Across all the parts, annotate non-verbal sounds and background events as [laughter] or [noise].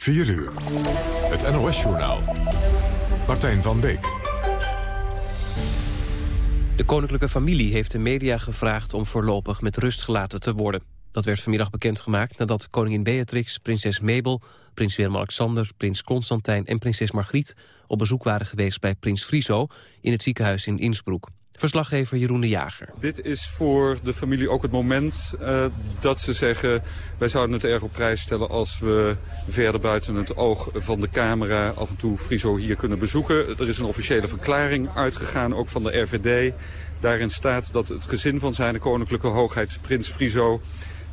4 uur. Het NOS-journaal. Martijn van Beek. De koninklijke familie heeft de media gevraagd om voorlopig met rust gelaten te worden. Dat werd vanmiddag bekendgemaakt nadat koningin Beatrix, prinses Mabel, prins Willem-Alexander, prins Constantijn en prinses Margriet op bezoek waren geweest bij prins Friso in het ziekenhuis in Innsbruck. Verslaggever Jeroen de Jager. Dit is voor de familie ook het moment uh, dat ze zeggen... wij zouden het erg op prijs stellen als we verder buiten het oog van de camera... af en toe Friso hier kunnen bezoeken. Er is een officiële verklaring uitgegaan, ook van de RVD. Daarin staat dat het gezin van zijn koninklijke hoogheid Prins Friso...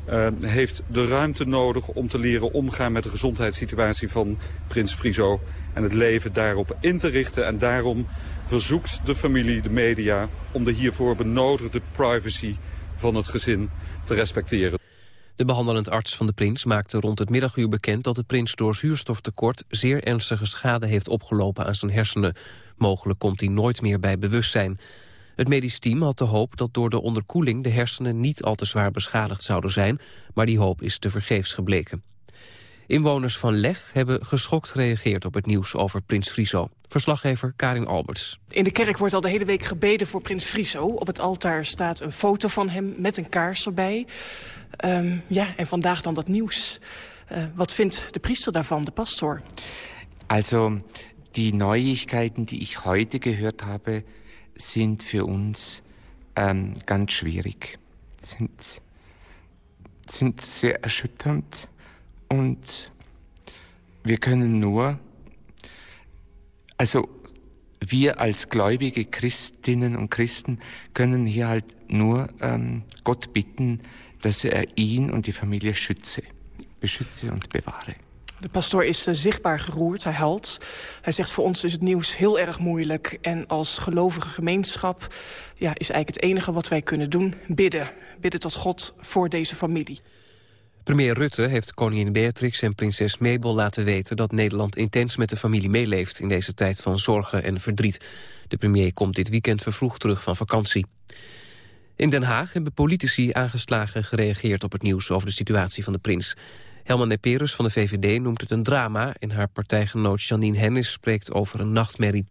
Uh, heeft de ruimte nodig om te leren omgaan met de gezondheidssituatie van Prins Friso... en het leven daarop in te richten. En daarom verzoekt de familie, de media... om de hiervoor benodigde privacy van het gezin te respecteren. De behandelend arts van de prins maakte rond het middaguur bekend... dat de prins door zuurstoftekort zeer ernstige schade heeft opgelopen aan zijn hersenen. Mogelijk komt hij nooit meer bij bewustzijn. Het medisch team had de hoop dat door de onderkoeling de hersenen niet al te zwaar beschadigd zouden zijn, maar die hoop is tevergeefs gebleken. Inwoners van Leg hebben geschokt gereageerd op het nieuws over Prins Friso. Verslaggever Karin Alberts. In de kerk wordt al de hele week gebeden voor Prins Friso. Op het altaar staat een foto van hem met een kaars erbij. Um, ja, en vandaag dan dat nieuws. Uh, wat vindt de priester daarvan, de pastor? Also, die Neuigkeiten die ich heute gehört habe, sind für uns ähm, ganz schwierig. Sind, sind sehr erschütternd. Und wir können nur, also wir als gläubige Christinnen und Christen können hier halt nur ähm, Gott bitten, dass er ihn und die Familie schütze, beschütze und bewahre. De pastoor is uh, zichtbaar geroerd, hij huilt. Hij zegt voor ons is het nieuws heel erg moeilijk. En als gelovige gemeenschap ja, is eigenlijk het enige wat wij kunnen doen bidden. Bidden tot God voor deze familie. Premier Rutte heeft koningin Beatrix en prinses Mabel laten weten... dat Nederland intens met de familie meeleeft in deze tijd van zorgen en verdriet. De premier komt dit weekend vervroegd terug van vakantie. In Den Haag hebben politici aangeslagen gereageerd op het nieuws over de situatie van de prins. Helman Neperus van de VVD noemt het een drama... en haar partijgenoot Janine Hennis spreekt over een nachtmerrie.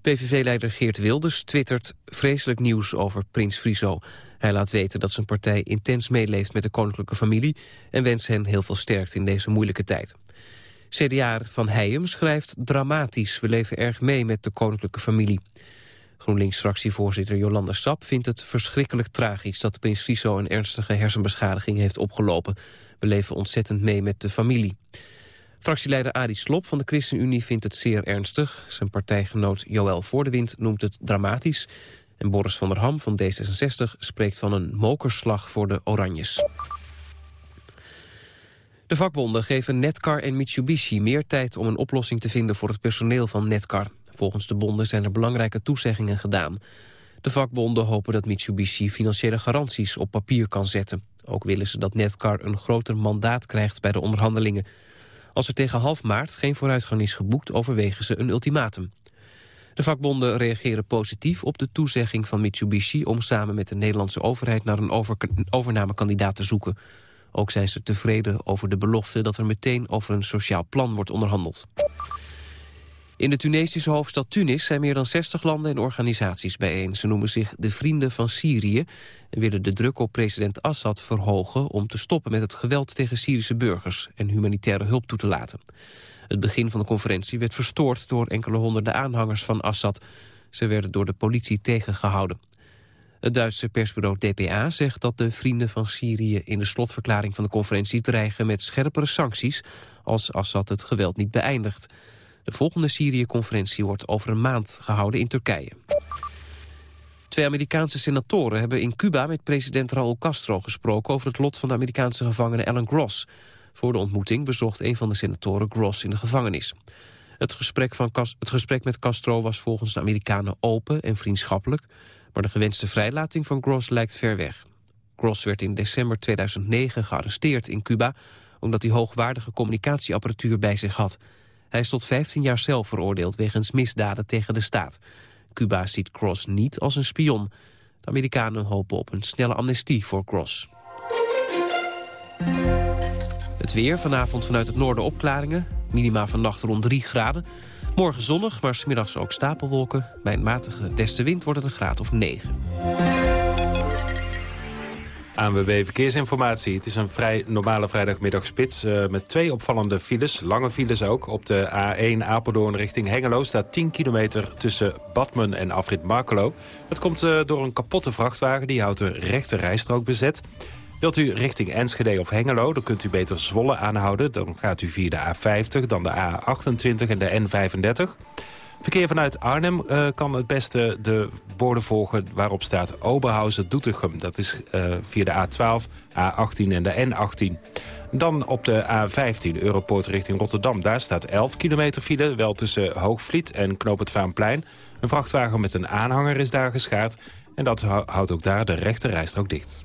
PVV-leider Geert Wilders twittert vreselijk nieuws over prins Friso. Hij laat weten dat zijn partij intens meeleeft met de koninklijke familie... en wenst hen heel veel sterkte in deze moeilijke tijd. CDA van Heijem schrijft dramatisch. We leven erg mee met de koninklijke familie. GroenLinks-fractievoorzitter Jolanda Sap vindt het verschrikkelijk tragisch... dat prins Friso een ernstige hersenbeschadiging heeft opgelopen. We leven ontzettend mee met de familie. Fractieleider Adi Slop van de ChristenUnie vindt het zeer ernstig. Zijn partijgenoot Joël Voordewind noemt het dramatisch. En Boris van der Ham van D66 spreekt van een mokerslag voor de Oranjes. De vakbonden geven Netcar en Mitsubishi meer tijd om een oplossing te vinden voor het personeel van Netcar. Volgens de bonden zijn er belangrijke toezeggingen gedaan. De vakbonden hopen dat Mitsubishi financiële garanties op papier kan zetten. Ook willen ze dat Netcar een groter mandaat krijgt bij de onderhandelingen. Als er tegen half maart geen vooruitgang is geboekt, overwegen ze een ultimatum. De vakbonden reageren positief op de toezegging van Mitsubishi... om samen met de Nederlandse overheid naar een overnamekandidaat te zoeken. Ook zijn ze tevreden over de belofte dat er meteen over een sociaal plan wordt onderhandeld. In de Tunesische hoofdstad Tunis zijn meer dan 60 landen en organisaties bijeen. Ze noemen zich de Vrienden van Syrië en willen de druk op president Assad verhogen... om te stoppen met het geweld tegen Syrische burgers en humanitaire hulp toe te laten. Het begin van de conferentie werd verstoord door enkele honderden aanhangers van Assad. Ze werden door de politie tegengehouden. Het Duitse persbureau DPA zegt dat de Vrienden van Syrië... in de slotverklaring van de conferentie dreigen met scherpere sancties... als Assad het geweld niet beëindigt. De volgende Syrië-conferentie wordt over een maand gehouden in Turkije. Twee Amerikaanse senatoren hebben in Cuba met president Raúl Castro gesproken... over het lot van de Amerikaanse gevangene Alan Gross. Voor de ontmoeting bezocht een van de senatoren Gross in de gevangenis. Het gesprek, van het gesprek met Castro was volgens de Amerikanen open en vriendschappelijk... maar de gewenste vrijlating van Gross lijkt ver weg. Gross werd in december 2009 gearresteerd in Cuba... omdat hij hoogwaardige communicatieapparatuur bij zich had... Hij is tot 15 jaar cel veroordeeld wegens misdaden tegen de staat. Cuba ziet Cross niet als een spion. De Amerikanen hopen op een snelle amnestie voor Cross. Het weer, vanavond vanuit het noorden opklaringen. Minima vannacht rond 3 graden. Morgen zonnig, maar smiddags ook stapelwolken. Bij een matige westenwind wordt het een graad of 9. ANWB Verkeersinformatie. Het is een vrij normale vrijdagmiddagspits uh, met twee opvallende files. Lange files ook. Op de A1 Apeldoorn richting Hengelo staat 10 kilometer tussen Badmen en Afrit Markelo. Dat komt uh, door een kapotte vrachtwagen. Die houdt de rechte rijstrook bezet. Wilt u richting Enschede of Hengelo, dan kunt u beter Zwolle aanhouden. Dan gaat u via de A50, dan de A28 en de N35. Verkeer vanuit Arnhem uh, kan het beste de borden volgen waarop staat Oberhausen-Doetinchem. Dat is uh, via de A12, A18 en de N18. Dan op de A15 Europoort richting Rotterdam. Daar staat 11 kilometer file, wel tussen Hoogvliet en Knoop het Vaanplein. Een vrachtwagen met een aanhanger is daar geschaard. En dat houdt ook daar de rechte rijstrook dicht.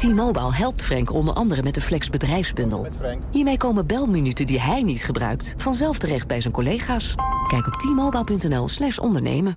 T-Mobile helpt Frank onder andere met de Flex bedrijfsbundel. Hiermee komen belminuten die hij niet gebruikt... vanzelf terecht bij zijn collega's. Kijk op t-mobile.nl slash ondernemen.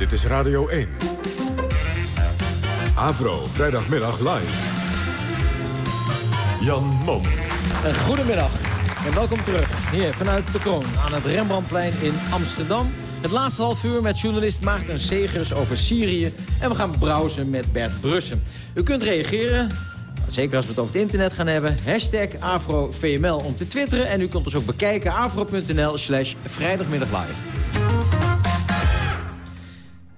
Dit is Radio 1. Avro, vrijdagmiddag live. Jan Mom. Goedemiddag en welkom terug. Hier vanuit de Kroon aan het Rembrandtplein in Amsterdam. Het laatste half uur met journalist Maarten Segers over Syrië. En we gaan browsen met Bert Brussen. U kunt reageren, zeker als we het over het internet gaan hebben. Hashtag AfroVML om te twitteren. En u kunt ons ook bekijken, afro.nl slash vrijdagmiddag live.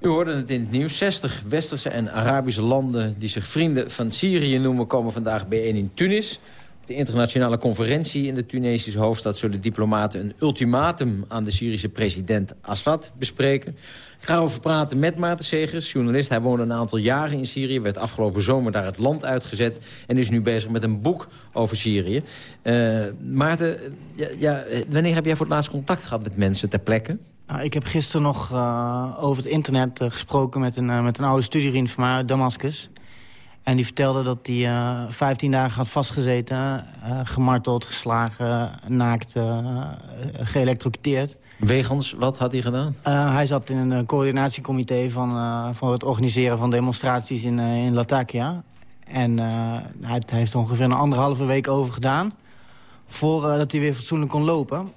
U hoorde het in het nieuws. 60 westerse en Arabische landen die zich vrienden van Syrië noemen... komen vandaag bijeen in Tunis. Op de internationale conferentie in de Tunesische hoofdstad... zullen diplomaten een ultimatum aan de Syrische president Assad bespreken. Ik ga erover praten met Maarten Segers, journalist. Hij woonde een aantal jaren in Syrië, werd afgelopen zomer daar het land uitgezet... en is nu bezig met een boek over Syrië. Uh, Maarten, ja, ja, wanneer heb jij voor het laatst contact gehad met mensen ter plekke? Nou, ik heb gisteren nog uh, over het internet uh, gesproken met een, uh, met een oude studievriend van mij uit Damascus. En die vertelde dat hij 15 dagen had vastgezeten, gemarteld, geslagen, naakt, geëlectrocuteerd. Wegens, wat had hij gedaan? hij zat in een coördinatiecomité van, van het organiseren van demonstraties in, in Latakia. En hij, hij, heeft er ongeveer een anderhalve week over gedaan... voordat hij weer fatsoenlijk kon lopen.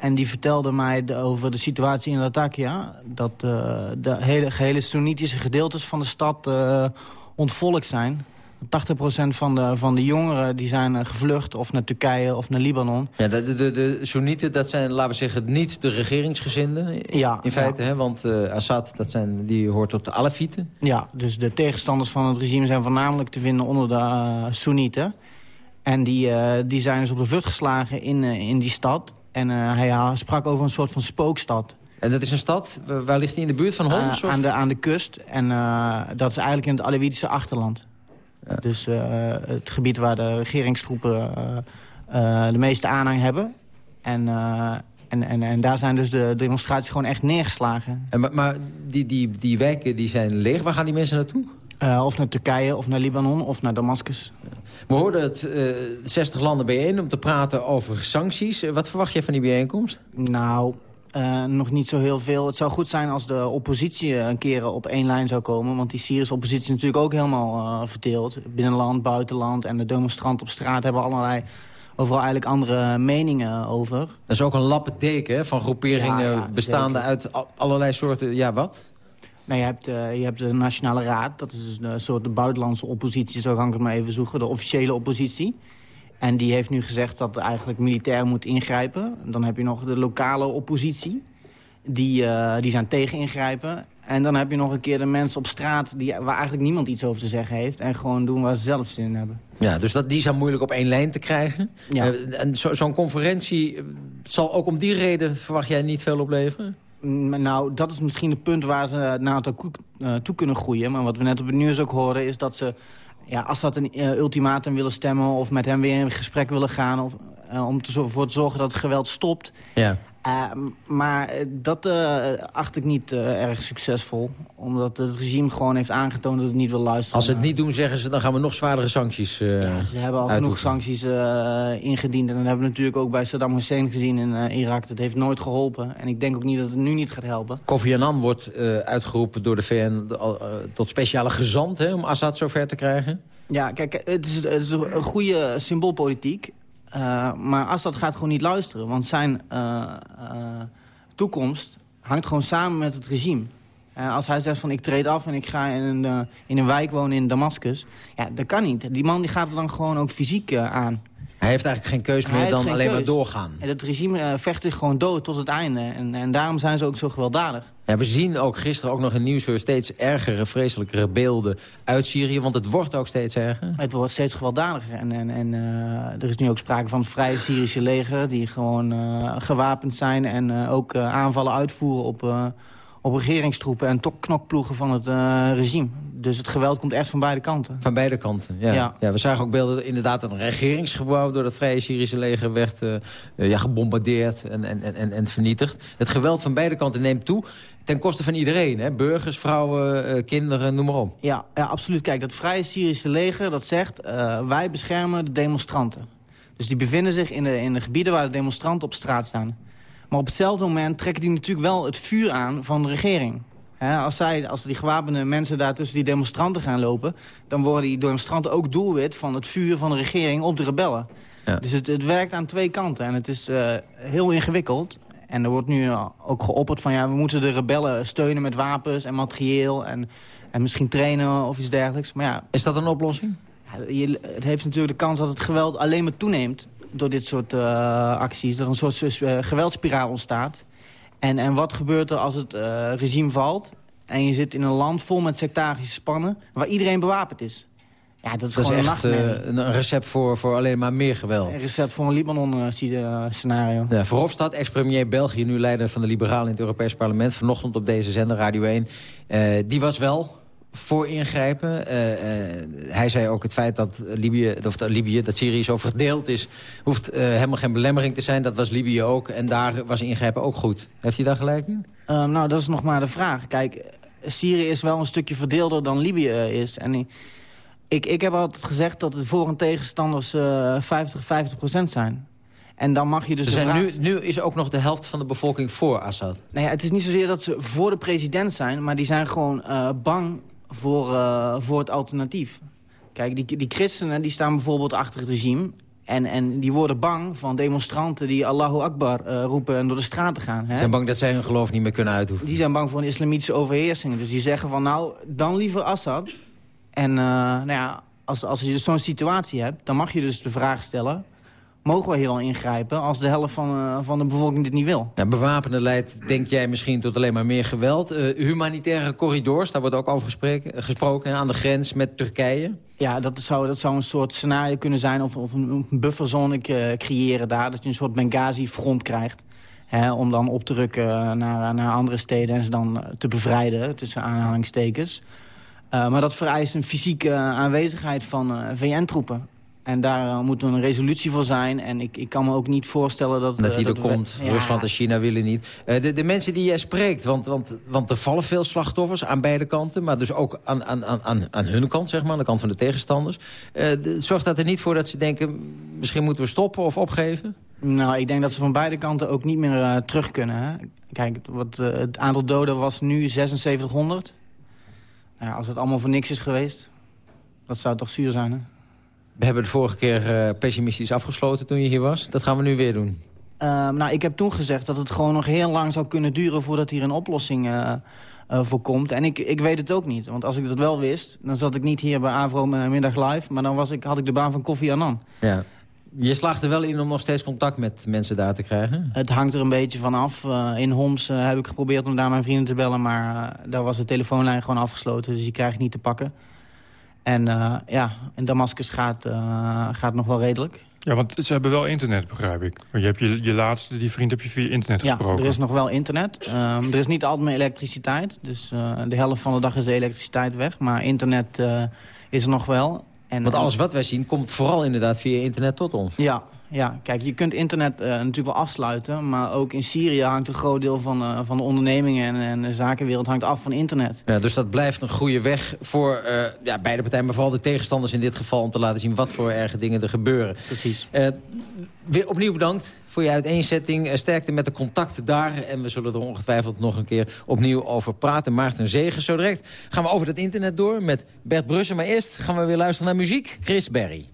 En die vertelde mij over de situatie in Latakia. Dat uh, de hele, gehele Soenitische gedeeltes van de stad uh, ontvolkt zijn. 80% van de, van de jongeren die zijn uh, gevlucht of naar Turkije of naar Libanon. Ja, de, de, de, Soenieten, dat zijn, laten we zeggen, niet de regeringsgezinden. Ja, in feite, ja. hè? want Assad, dat zijn, die hoort tot de Alefieten. Ja, dus de tegenstanders van het regime zijn voornamelijk te vinden onder de Soenieten. En die, die zijn dus op de vlucht geslagen in, in die stad. En uh, hij sprak over een soort van spookstad. En dat is een stad, waar ligt die in de buurt van Homs? Uh, aan, de, aan de kust. En uh, dat is eigenlijk in het Alevitische achterland. Ja. Dus het gebied waar de regeringstroepen de meeste aanhang hebben. En, en, en, en daar zijn dus de demonstraties gewoon echt neergeslagen. En, maar maar die, die, die wijken die zijn leeg. Waar gaan die mensen naartoe? Uh, of naar Turkije, of naar Libanon, of naar Damascus. We hoorden het uh, 60 landen bijeen om te praten over sancties. Uh, wat verwacht jij van die bijeenkomst? Nou, uh, nog niet zo heel veel. Het zou goed zijn als de oppositie een keer op één lijn zou komen. Want die Syrische oppositie is natuurlijk ook helemaal verdeeld. Binnenland, buitenland en de demonstranten op straat hebben allerlei overal eigenlijk andere meningen over. Dat is ook een lappendeken van groeperingen ja, ja, bestaande zeker. uit allerlei soorten... Ja, wat? Nou, je, hebt, je hebt de Nationale Raad, dat is dus een soort de buitenlandse oppositie, zo kan ik het maar even zoeken, de officiële oppositie. En die heeft nu gezegd dat eigenlijk militair moet ingrijpen. Dan heb je nog de lokale oppositie, die, uh, die zijn tegen ingrijpen. En dan heb je nog een keer de mensen op straat die, waar eigenlijk niemand iets over te zeggen heeft. En gewoon doen waar ze zelf zin in hebben. Ja, dus dat, die zijn moeilijk op één lijn te krijgen. Ja. Uh, en zo'n conferentie zal ook om die reden, verwacht jij, niet veel opleveren? Nou, dat is misschien het punt waar ze naar toe, uh, toe kunnen groeien. Maar wat we net op het nieuws ook horen is dat ze... Ja, als dat een uh, ultimatum willen stemmen of met hem weer in gesprek willen gaan... Of, uh, om ervoor te zorgen dat het geweld stopt... Ja. Uh, maar dat uh, acht ik niet uh, erg succesvol. Omdat het regime gewoon heeft aangetoond dat het niet wil luisteren. Als ze het niet doen, zeggen ze, dan gaan we nog zwaardere sancties Ja, ze hebben al genoeg sancties ingediend. En dat hebben we natuurlijk ook bij Saddam Hussein gezien in Irak. Dat heeft nooit geholpen. En ik denk ook niet dat het nu niet gaat helpen. Kofi Annan wordt uitgeroepen door de VN tot speciale gezant... Hè, om Assad zover te krijgen. Ja, kijk, het is, het is een goede symboolpolitiek. Uh, maar Assad gaat gewoon niet luisteren. Want zijn uh, uh, toekomst hangt gewoon samen met het regime. als hij zegt van ik treed af en ik ga in een, in een wijk wonen in Damascus... ja, dat kan niet. Die man die gaat er dan gewoon ook fysiek aan. Hij heeft eigenlijk geen keus meer dan alleen maar doorgaan. En het regime vecht zich gewoon dood tot het einde. En, en daarom zijn ze ook zo gewelddadig. Ja, we zien ook gisteren ook nog in Nieuwsuur steeds ergere, vreselijkere beelden uit Syrië. Want het wordt ook steeds erger. Het wordt steeds gewelddadiger. En, en, en uh, er is nu ook sprake van het vrije Syrische leger... die gewoon uh, gewapend zijn en uh, ook aanvallen uitvoeren op, op regeringstroepen... en knokploegen van het regime. Dus het geweld komt echt van beide kanten. Van beide kanten, ja. ja. ja we zagen ook beelden inderdaad dat een regeringsgebouw... door het vrije Syrische leger werd ja, gebombardeerd en, en, en, en vernietigd. Het geweld van beide kanten neemt toe ten koste van iedereen, hè? burgers, vrouwen, uh, kinderen, noem maar op. Ja, ja, absoluut. Kijk, dat Vrije Syrische leger dat zegt... Uh, wij beschermen de demonstranten. Dus die bevinden zich in de, in de gebieden waar de demonstranten op straat staan. Maar op hetzelfde moment trekken die natuurlijk wel het vuur aan van de regering. He, als, zij, als die gewapende mensen daar tussen die demonstranten gaan lopen... dan worden die demonstranten ook doelwit van het vuur van de regering op de rebellen. Ja. Dus het, het, werkt aan twee kanten en het is uh, heel ingewikkeld. En er wordt nu ook geopperd van... ja, we moeten de rebellen steunen met wapens en materieel... en, en misschien trainen of iets dergelijks. Maar ja, Is dat een oplossing? Je, het heeft natuurlijk de kans dat het geweld alleen maar toeneemt... door dit soort uh, acties, dat er een soort uh, geweldspiraal ontstaat. En, en wat gebeurt er als het uh, regime valt... en je zit in een land vol met sectarische spannen... waar iedereen bewapend is? Ja, dat is dat gewoon is echt, een, een recept voor, voor alleen maar meer geweld. Een recept voor een Libanon-scenario. Ja, Verhofstadt, ex-premier België, nu leider van de Liberalen in het Europees Parlement... vanochtend op deze zender, Radio 1, uh, die was wel voor ingrijpen. Uh, uh, hij zei ook het feit dat Libië, of dat Libië, dat Syrië zo verdeeld is... hoeft helemaal geen belemmering te zijn. Dat was Libië ook. En daar was ingrijpen ook goed. Heeft hij daar gelijk in? Nou, dat is nog maar de vraag. Kijk, Syrië is wel een stukje verdeelder dan Libië is. En... Ik, ik heb altijd gezegd dat de voor- en tegenstanders uh, 50, 50 procent zijn. En dan mag je dus... nu, nu is ook nog de helft van de bevolking voor Assad. Nou ja, het is niet zozeer dat ze voor de president zijn... maar die zijn gewoon uh, bang voor, uh, voor het alternatief. Kijk, die, die christenen die staan bijvoorbeeld achter het regime... En, en die worden bang van demonstranten die Allahu Akbar uh, roepen en door de straten gaan. Hè? Ze zijn bang dat zij hun geloof niet meer kunnen uitoefenen. Die zijn bang voor een islamitische overheersing. Dus die zeggen van nou, dan liever Assad... En uh, nou ja, als, als je dus zo'n situatie hebt, dan mag je dus de vraag stellen... mogen we hier al ingrijpen als de helft van, uh, van de bevolking dit niet wil? Ja, bewapenen leidt, denk jij, misschien tot alleen maar meer geweld. Uh, humanitaire corridors, daar wordt ook over gesproken, gesproken aan de grens met Turkije. Ja, dat zou, dat zou een soort scenario kunnen zijn... of, of een, een bufferzone creëren daar, dat je een soort Benghazi-front krijgt... Hè, om dan op te rukken naar, naar andere steden en ze dan te bevrijden, tussen aanhalingstekens... Uh, maar dat vereist een fysieke aanwezigheid van uh, VN-troepen. En daar uh, moet een resolutie voor zijn. En ik, ik kan me ook niet voorstellen dat... Dat die er komt. Ja. Rusland en China willen niet. de, de mensen die jij spreekt, want, want, want er vallen veel slachtoffers aan beide kanten. Maar dus ook aan, aan, aan, aan hun kant, zeg maar, aan de kant van de tegenstanders. zorgt dat er niet voor dat ze denken, misschien moeten we stoppen of opgeven? Nou, ik denk dat ze van beide kanten ook niet meer terug kunnen. Hè? Kijk, wat, het aantal doden was nu 7600. Als het allemaal voor niks is geweest, dat zou toch zuur zijn, hè? We hebben de vorige keer uh, pessimistisch afgesloten toen je hier was. Dat gaan we nu weer doen. Ehm, nou, ik heb toen gezegd dat het gewoon nog heel lang zou kunnen duren... voordat hier een oplossing uh, uh, voor komt. En ik, ik weet het ook niet. Want als ik dat wel wist, dan zat ik niet hier bij Avro Middag Live... maar dan was ik, had ik de baan van Koffie Annan. Ja. Je slaagt er wel in om nog steeds contact met mensen daar te krijgen? Het hangt er een beetje van af. Uh, in Homs uh, heb ik geprobeerd om daar mijn vrienden te bellen... maar uh, daar was de telefoonlijn gewoon afgesloten, dus die krijg ik niet te pakken. En ja, in Damascus gaat, gaat nog wel redelijk. Ja, want ze hebben wel internet, begrijp ik. Je hebt je, je laatste, die vriend heb je via internet ja, gesproken. er is nog wel internet. Um, er is niet altijd meer elektriciteit. Dus de helft van de dag is de elektriciteit weg. Maar internet is er nog wel. En, Want alles wat wij zien komt vooral inderdaad via internet tot ons. Ja, ja, kijk, je kunt internet uh, natuurlijk wel afsluiten... maar ook in Syrië hangt een groot deel van, uh, van de ondernemingen... En, en, de zakenwereld hangt af van internet. Ja, dus dat blijft een goede weg voor uh, ja, beide partijen... maar vooral de tegenstanders in dit geval... om te laten zien wat voor erge dingen er gebeuren. Precies. weer opnieuw bedankt voor je uiteenzetting. Sterkte met de contacten daar. En we zullen er ongetwijfeld nog een keer opnieuw over praten. Maarten Zegen, zo direct gaan we over het internet door met Bert Brussen. Maar eerst gaan we weer luisteren naar muziek. Chris Berry.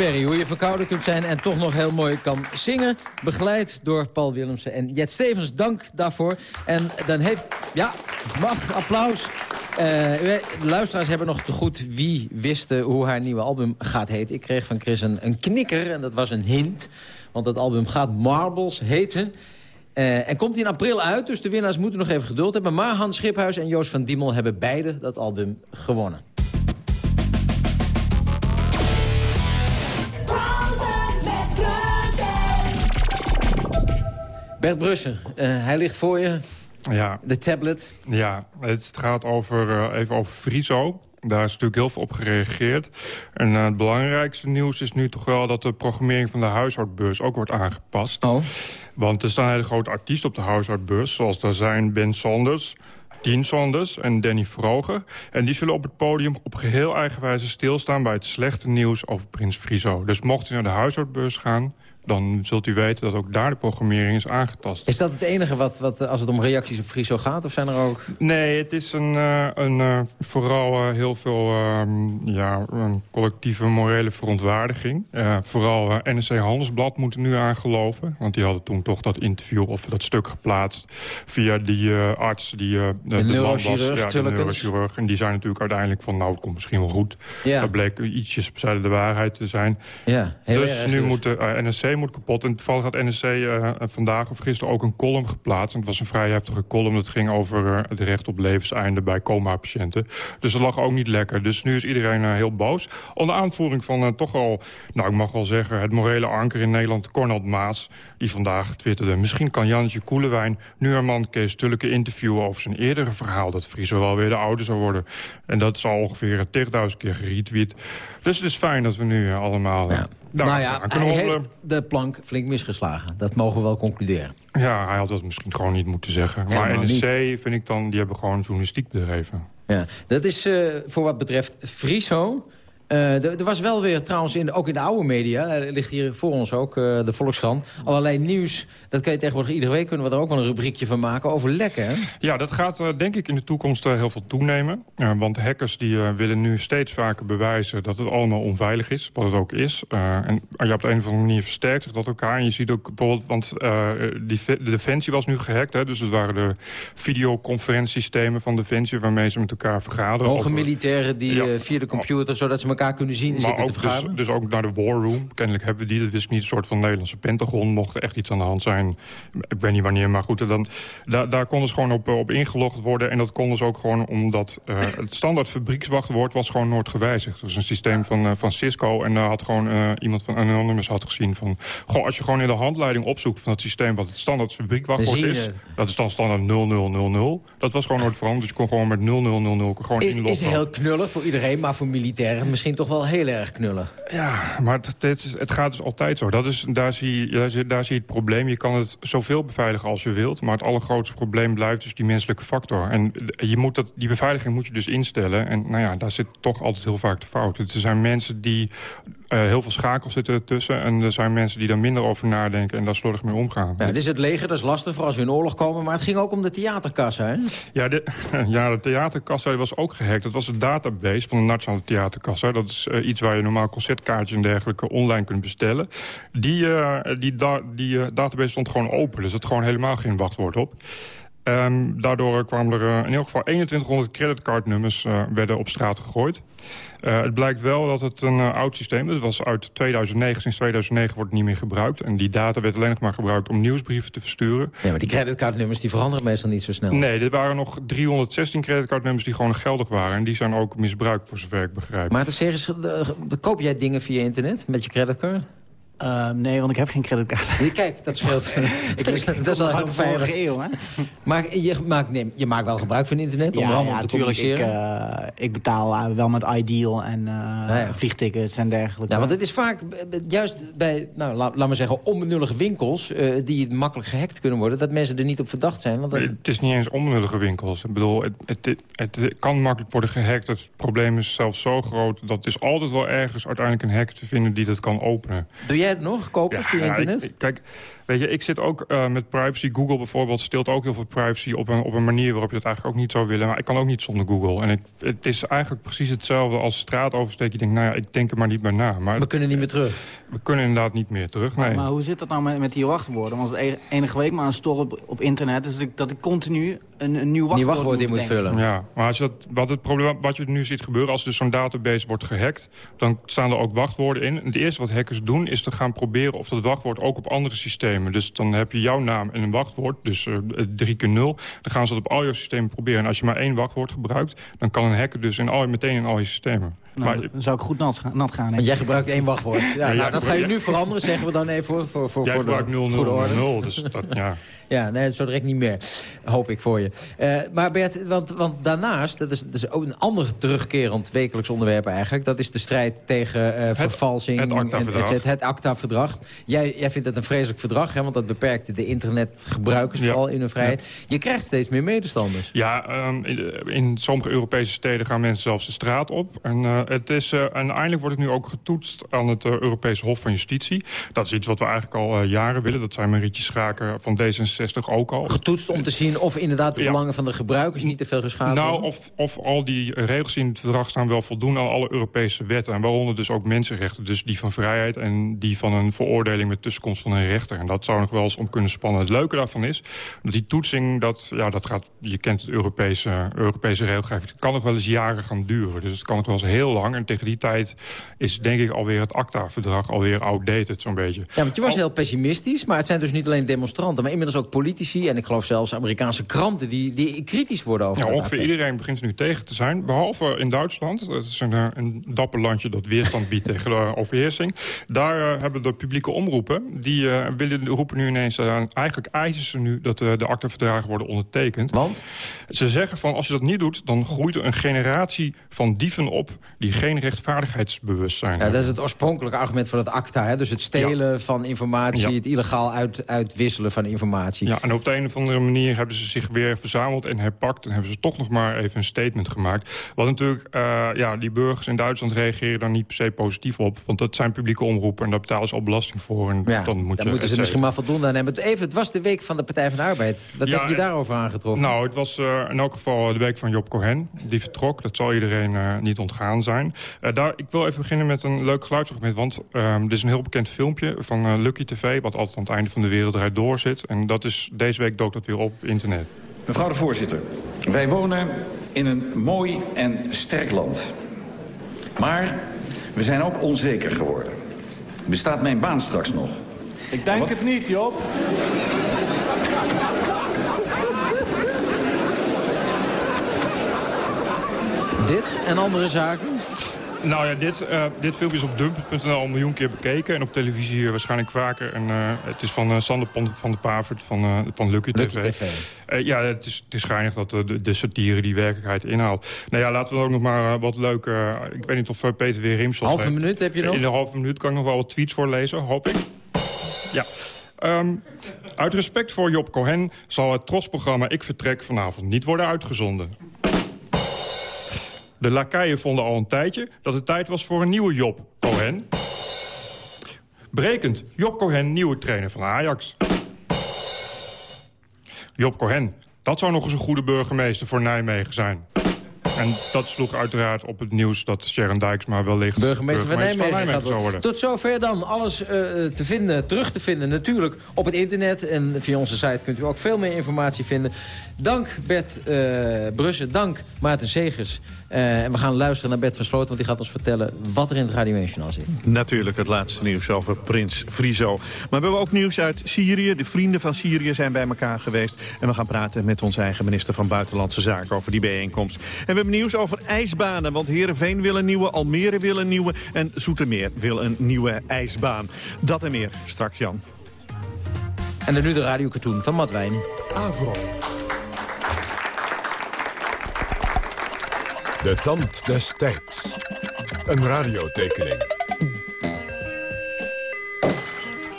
Hoe je verkouden kunt zijn en toch nog heel mooi kan zingen. Begeleid door Paul Willemsen en Jet Stevens. Dank daarvoor. En dan heeft... Ja, mag, applaus. Uh, de luisteraars hebben nog te goed wie wisten hoe haar nieuwe album gaat heten. Ik kreeg van Chris een, knikker en dat was een hint. Want het album gaat Marbles heten. Uh, en komt in april uit, dus de winnaars moeten nog even geduld hebben. Maar Hans Schiphuis en Joost van Diemel hebben beide dat album gewonnen. Bert Brussen, uh, hij ligt voor je. Ja. De tablet. Ja, het gaat over, uh, even over Friso. Daar is natuurlijk heel veel op gereageerd. En uh, het belangrijkste nieuws is nu toch wel... dat de programmering van de huishoudbeurs ook wordt aangepast. Oh. Want er staan hele grote artiesten op de huishoudbeurs... zoals daar zijn Ben Sanders, Dean Sanders en Danny Vroger. En die zullen op het podium op geheel eigen wijze stilstaan... bij het slechte nieuws over Prins Friso. Dus mocht u naar de huishoudbeurs gaan dan zult u weten dat ook daar de programmering is aangetast. Is dat het enige wat, wat als het om reacties op Friso gaat? Of zijn er ook... Nee, het is een, uh, een, uh, vooral uh, heel veel ja, een collectieve morele verontwaardiging. vooral NSC Handelsblad moet er nu aan geloven. Want die hadden toen toch dat interview of dat stuk geplaatst... via die arts die de, de, neurochirurg, was. Ja, de neurochirurg. En die zijn natuurlijk uiteindelijk van... nou, het komt misschien wel goed. Ja. Dat bleek ietsjes bezijden de waarheid te zijn. Ja, heel dus nu dus. moet de Moet kapot. En toevallig had NSC uh, vandaag of gisteren ook een column geplaatst. Het was een vrij heftige column. Dat ging over uh, het recht op levenseinde bij coma-patiënten. Dus dat lag ook niet lekker. Dus nu is iedereen uh, heel boos. Onder aanvoering van toch al, nou ik mag wel zeggen... het morele anker in Nederland, Cornel Maas... die vandaag twitterde... misschien kan Jantje Koelewijn nu een man Kees Tulleke interviewen... over zijn eerdere verhaal dat Friso wel weer de ouder zou worden. En dat is al ongeveer 10.000 keer geretweet. Dus het is fijn dat we nu allemaal... nou ja, hij heeft de plank flink misgeslagen. Dat mogen we wel concluderen. Ja, hij had dat misschien gewoon niet moeten zeggen. maar NSC vind ik dan, die hebben gewoon journalistiek bedreven. Ja, dat is uh, voor wat betreft Friso... Uh, er was wel weer trouwens, in ook in de oude media... er ligt hier voor ons ook, uh, de Volkskrant... allerlei nieuws, dat kan je tegenwoordig iedere week... kunnen we er ook wel een rubriekje van maken over lekken. Hè? Ja, dat gaat uh, denk ik in de toekomst heel veel toenemen. want hackers die willen nu steeds vaker bewijzen... dat het allemaal onveilig is, wat het ook is. en ja, op de een of andere manier versterkt zich dat elkaar. En je ziet ook bijvoorbeeld, want die, de Defensie was nu gehackt. Hè, dus het waren de videoconferentiesystemen van Defensie... waarmee ze met elkaar vergaderen. Hoge militairen die ja, via de computer, zodat ze elkaar kunnen zien maar ook dus, dus, ook naar de war room. Kennelijk hebben we die, dat wist ik niet, een soort van Nederlandse Pentagon. Mocht er echt iets aan de hand zijn, ik weet niet wanneer, maar goed. Dan, daar, daar konden ze gewoon op, op ingelogd worden. En dat konden ze ook gewoon omdat uh, [laughs] het standaard fabriekswachtwoord was gewoon nooit gewijzigd. Dat was een systeem van, uh, van Cisco. En daar had gewoon uh, iemand van Anonymous had gezien van... Goh, als je gewoon in de handleiding opzoekt van het systeem... wat het standaard fabriekswachtwoord is, dat is dan standaard 0000. Dat was gewoon nooit veranderd. Dus je kon gewoon met 0000 gewoon is, inloggen. Is heel knullig voor iedereen, maar voor militairen misschien toch wel heel erg knullig. Ja, maar het, het, het gaat dus altijd zo. Dat is, daar, zie, daar, zie, daar zie je het probleem. Je kan het zoveel beveiligen als je wilt. Maar het allergrootste probleem blijft dus die menselijke factor. En je moet dat, die beveiliging moet je dus instellen. En nou ja, daar zit toch altijd heel vaak de fout. Er zijn mensen die uh, heel veel schakels zitten tussen. En er zijn mensen die daar minder over nadenken en daar slordig mee omgaan. Ja, dit is het leger, dat is lastig voor als we in oorlog komen. Maar het ging ook om de theaterkassa, hè? Ja, de, [laughs] ja, de theaterkassa was ook gehackt. Dat was een database van de Nationale Theaterkassa. Dat is uh, iets waar je normaal concertkaartjes en dergelijke online kunt bestellen. Die, uh, die, da die database stond gewoon open. Dus het gewoon helemaal geen wachtwoord op. Um, daardoor kwamen er uh, in ieder geval 2100 creditcardnummers uh, werden op straat gegooid. Uh, het blijkt wel dat het een oud systeem is. Het was uit 2009. Sinds 2009 wordt het niet meer gebruikt. En die data werd alleen nog maar gebruikt om nieuwsbrieven te versturen. Ja, maar die creditcardnummers die veranderen meestal niet zo snel. Nee, er waren nog 316 creditcardnummers die gewoon geldig waren. En die zijn ook misbruikt, voor zover ik begrijp. Maar is, koop jij dingen via internet met je creditcard? Uh, nee, want ik heb geen creditcard. Kijk, dat scheelt. [laughs] ik, dat is al heel veilig. eeuw, hè? Maar je maakt, nee, je maakt wel gebruik van internet om ja, ja, te communiceren? Ik, uh, ik betaal wel met Ideal en uh, ja, vliegtickets en dergelijke. Ja, want het is vaak, juist bij, nou, laat, laat maar zeggen, onbenullige winkels... die makkelijk gehackt kunnen worden, dat mensen er niet op verdacht zijn. Want dat... Het is niet eens onbenullige winkels. Ik bedoel, het, het, het, het, kan makkelijk worden gehackt. Het probleem is zelfs zo groot dat het is altijd wel ergens uiteindelijk een hack te vinden die dat kan openen. Doe jij nog, kopen via internet? kijk, weet je, ik zit ook uh, met privacy. Google bijvoorbeeld stilt ook heel veel privacy op een, op een manier waarop je het eigenlijk ook niet zou willen. Maar ik kan ook niet zonder Google. En ik, het is eigenlijk precies hetzelfde als straat oversteken. Je denkt, nou ja, ik denk er maar niet meer na. Maar we kunnen niet meer terug. We kunnen inderdaad niet meer terug, nee. Maar, maar hoe zit dat nou met, met die wachtwoorden? Want e-, enige week maar een store op, op internet is dat ik, dat ik continu een, een nieuw wachtwoord, wachtwoord moet, moet vullen. Ja, maar als je dat, wat, het probleem, wat je nu ziet gebeuren, als dus zo'n database wordt gehackt, dan staan er ook wachtwoorden in. En het eerste wat hackers doen, is te gaan proberen of dat wachtwoord ook op andere systemen. Dus dan heb je jouw naam en een wachtwoord, dus uh, 3 keer 0. Dan gaan ze dat op al je systemen proberen. En als je maar één wachtwoord gebruikt, dan kan een hacker dus in al, meteen in al je systemen. Nou, dan zou ik goed nat, gaan. Nat gaan Want jij gebruikt één wachtwoord. Ja, Ja, nou, dat ga je nu veranderen, zeggen we dan even voor, voor, voor, Jij voor de gebruikt 0, goede orde. 0, dus dat, ja. [laughs] Ja, nee, zo direct niet meer. Hoop ik voor je. Eh, maar Bert, want, want daarnaast, dat is, dat is ook een ander terugkerend wekelijks onderwerp eigenlijk. Dat is de strijd tegen eh, vervalsing. het Het ACTA-verdrag. Jij, jij vindt het een vreselijk verdrag, hè, want dat beperkt de internetgebruikers Ja. vooral in hun vrijheid. Je krijgt steeds meer medestanders. Ja, ehm, in, in sommige Europese steden gaan mensen zelfs de straat op. En, eh, het is, eh, en eindelijk wordt het nu ook getoetst aan het uh, Europees Hof van Justitie. Dat is iets wat we eigenlijk al uh, jaren willen. Dat zijn Marietje Schaken van D66 ook al. Getoetst om te zien of inderdaad de Ja. belangen van de gebruikers niet te veel geschaad Nou, worden? of, of al die regels die in het verdrag staan wel voldoen aan alle Europese wetten. En waaronder dus ook mensenrechten. Dus die van vrijheid en die van een veroordeling met tussenkomst van een rechter. En dat zou nog wel eens om kunnen spannen. Het leuke daarvan is dat die toetsing, dat, ja, dat gaat, je kent het Europese, Europese regelgeving, het kan nog wel eens jaren gaan duren. Dus het kan nog wel eens heel lang. En tegen die tijd is denk ik alweer het ACTA-verdrag alweer outdated zo'n beetje. Ja, want je was heel pessimistisch, maar het zijn dus niet alleen demonstranten... maar inmiddels ook politici en ik geloof zelfs Amerikaanse kranten... die, die kritisch worden over Ja, ongeveer iedereen begint er nu tegen te zijn. Behalve in Duitsland. Dat is een, eh, een dapper landje dat weerstand biedt [laughs] tegen de overheersing. Daar eh, hebben de publieke omroepen... die eh, willen, roepen nu ineens... eh, eigenlijk eisen ze nu dat eh, de ACTA-verdragen worden ondertekend. Want? Ze zeggen van als je dat niet doet... dan groeit er een generatie van dieven op... die geen rechtvaardigheidsbewustzijn Ja, hebben. dat is het oorspronkelijke argument van het ACTA. Hè? Dus het stelen van informatie, Ja. het illegaal uit, uitwisselen van informatie. Ja, en op de een of andere manier hebben ze zich weer verzameld en herpakt... en hebben ze toch nog maar even een statement gemaakt. Wat natuurlijk, eh, ja, die burgers in Duitsland reageren daar niet per se positief op. Want dat zijn publieke omroepen en daar betalen ze al belasting voor. En Ja, dan moet daar moeten ze misschien maar voldoende aan hebben. Even, het was de week van de Partij van de Arbeid. Wat heb je daarover aangetroffen? Nou, het was eh, in elk geval de week van Job Cohen. Die vertrok. Dat zal iedereen eh, niet ontgaan zijn. Eh, daar, ik wil even beginnen met een leuk geluidsfragment. Want ehm dit is een heel bekend filmpje van eh, Lucky TV... wat altijd aan het einde van de wereld eruit door zit. En dat is, deze week dook dat weer op internet. Mevrouw de voorzitter, wij wonen in een mooi en sterk land. Maar we zijn ook onzeker geworden. Bestaat mijn baan straks nog? Ik denk het niet, Job. Dit en andere zaken? Nou ja, dit, eh, dit filmpje is op dump.nl een miljoen keer bekeken. En op televisie hier waarschijnlijk vaker. En, eh, het is van eh, Sander van de Pavert van, van Lucky, Lucky TV. TV. Ja, het is, het is schijnig dat de, de satire die werkelijkheid inhaalt. Nou ja, laten we ook nog maar wat leuke... ik weet niet of Peter weer Rimsel... Halve minuut heb je nog? In een halve minuut kan ik nog wel wat tweets voorlezen, hoop ik. Ja. Ehm, uit respect voor Job Cohen zal het trosprogramma Ik Vertrek vanavond niet worden uitgezonden. De lakaien vonden al een tijdje dat het tijd was voor een nieuwe Job Cohen. Brekend, Job Cohen, nieuwe trainer van Ajax. Job Cohen, dat zou nog eens een goede burgemeester voor Nijmegen zijn. En dat sloeg uiteraard op het nieuws dat Sharon Dijksma wellicht Burgemeester van Nijmegen, gaat zou worden. Tot zover dan. Alles eh, te vinden, terug te vinden natuurlijk op het internet. En via onze site kunt u ook veel meer informatie vinden. Dank Bert uh, Brussen, dank Maarten Segers. Uh, en we gaan luisteren naar Bert van Sloot, want die gaat ons vertellen wat er in het Radio 1 Journaal zit. Natuurlijk het laatste nieuws over Prins Frizo. Maar we hebben ook nieuws uit Syrië. De vrienden van Syrië zijn bij elkaar geweest. En we gaan praten met onze eigen minister van Buitenlandse Zaken over die bijeenkomst. En we hebben nieuws over ijsbanen, want Heerenveen wil een nieuwe, Almere wil een nieuwe en Zoetermeer wil een nieuwe ijsbaan. Dat en meer straks, Jan. En dan nu de radiocartoon van Matt Wijn. Avro. De tand des tijds. Een radiotekening.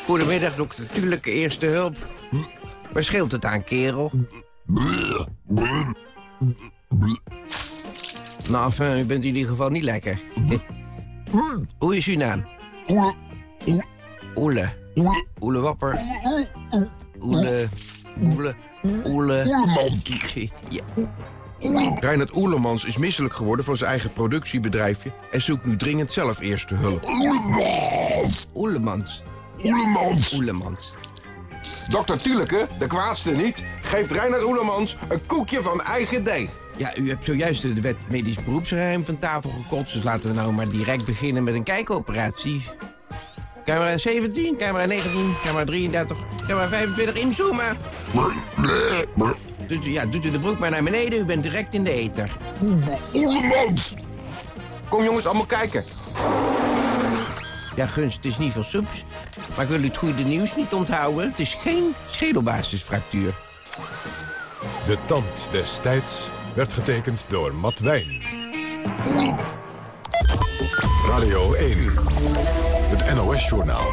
Goedemiddag, dokter. Natuurlijke eerste hulp. Waar scheelt het aan, kerel? Nou, enfin, u bent in ieder geval niet lekker. [laughs] Hoe is uw naam? Oele. Oele Wapper. Oele. Oele. Oele. Oelemans. [laughs] Ja. Reinhard Oelemans is misselijk geworden van zijn eigen productiebedrijfje... en zoekt nu dringend zelf eerste hulp. Oelemans. Oelemans. Oelemans. Dokter Tuleke, de kwaadste niet, geeft Reinhard Oelemans een koekje van eigen deeg. Ja, u hebt zojuist de wet medisch beroepsgeheim van tafel gekotst... dus laten we nou maar direct beginnen met een kijkoperatie. Camera 17, camera 19, camera 33, camera 25, inzoomen. Doet u, ja, doet u de broek maar naar beneden, u bent direct in de ether. Oelemans! Kom jongens, allemaal kijken. Ja, Gunst, het is niet van soeps. Maar ik wil u het goede nieuws niet onthouden. Het is geen schedelbasisfractuur. De tand des tijds werd getekend door Matt Wijn. Radio 1, het NOS-journaal.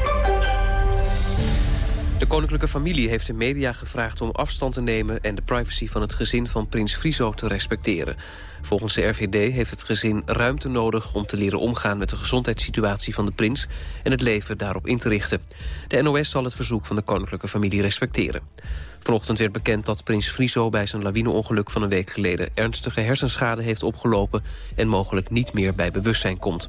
De koninklijke familie heeft de media gevraagd om afstand te nemen... en de privacy van het gezin van prins Friso te respecteren. Volgens de RVD heeft het gezin ruimte nodig om te leren omgaan... met de gezondheidssituatie van de prins en het leven daarop in te richten. De NOS zal het verzoek van de koninklijke familie respecteren. Vanochtend werd bekend dat prins Friso bij zijn lawineongeluk van een week geleden... ernstige hersenschade heeft opgelopen en mogelijk niet meer bij bewustzijn komt.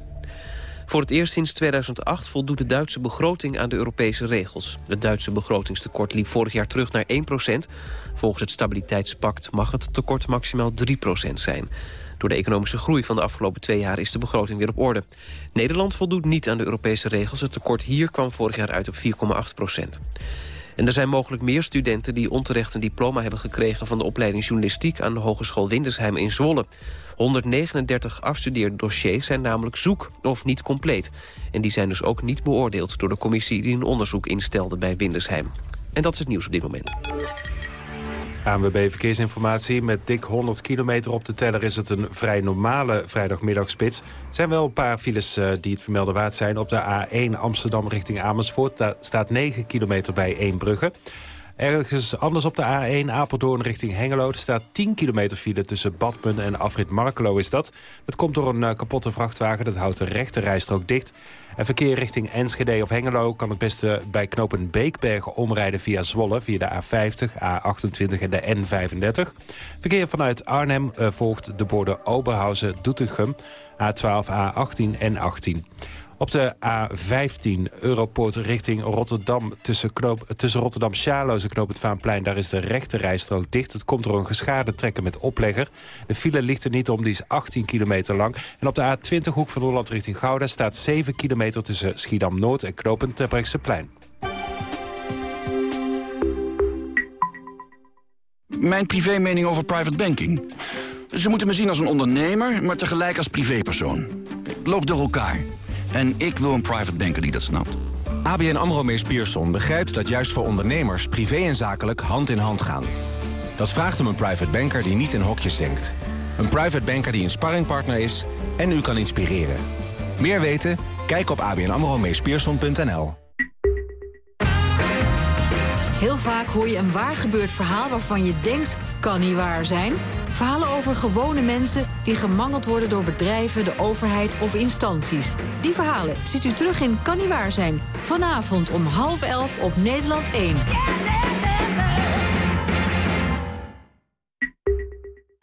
Voor het eerst sinds 2008 voldoet de Duitse begroting aan de Europese regels. Het Duitse begrotingstekort liep vorig jaar terug naar 1% Volgens het Stabiliteitspact mag het tekort maximaal 3% zijn. Door de economische groei van de afgelopen twee jaar is de begroting weer op orde. Nederland voldoet niet aan de Europese regels. Het tekort hier kwam vorig jaar uit op 4,8 en er zijn mogelijk meer studenten die onterecht een diploma hebben gekregen... van de opleiding journalistiek aan de Hogeschool Windersheim in Zwolle. 139 afstudeerde dossiers zijn namelijk zoek of niet compleet. En die zijn dus ook niet beoordeeld door de commissie die een onderzoek instelde bij Windersheim. En dat is het nieuws op dit moment. ANWB Verkeersinformatie. Met dik 100 kilometer op de teller is het een vrij normale vrijdagmiddagspits. Er zijn wel een paar files uh, die het vermelden waard zijn. Op de A1 Amsterdam richting Amersfoort daar staat 9 kilometer bij Eembrugge. Ergens anders op de A1 Apeldoorn richting Hengelo. Staat 10 kilometer file tussen Badmen en Afrit Markelo is dat. Dat komt door een uh, kapotte vrachtwagen. Dat houdt de rechte rijstrook dicht. Verkeer richting Enschede of Hengelo kan het beste bij knopen Beekbergen omrijden via Zwolle... via de A50, A28 en de N35. Verkeer vanuit Arnhem uh, volgt de borden Oberhausen-Doetinchem, A12, A18 en 18. Op de A15 Europoort richting Rotterdam tussen, knoop, tussen Rotterdam-Charloes en Knoop het Vaanplein. Daar is de rechte rijstrook dicht. Het komt door een geschade trekker met oplegger. De file ligt er niet om, die is 18 kilometer lang. En op de A20 hoek van Holland richting Gouda staat 7 kilometer tussen Schiedam-Noord en Knopend Terbrechtseplein. Mijn privé mening over private banking. Ze moeten me zien als een ondernemer, maar tegelijk als privépersoon. Loop door elkaar. En ik wil een private banker die dat snapt. ABN AMRO Mees Pierson begrijpt dat juist voor ondernemers... privé en zakelijk hand in hand gaan. Dat vraagt om een private banker die niet in hokjes denkt. Een private banker die een sparringpartner is en u kan inspireren. Meer weten? Kijk op abnamromeespierson.nl. Heel vaak hoor je een waar gebeurd verhaal waarvan je denkt... kan niet waar zijn... Verhalen over gewone mensen die gemangeld worden door bedrijven, de overheid of instanties. Die verhalen ziet u terug in Kan niet waar zijn. Vanavond om half elf op Nederland 1.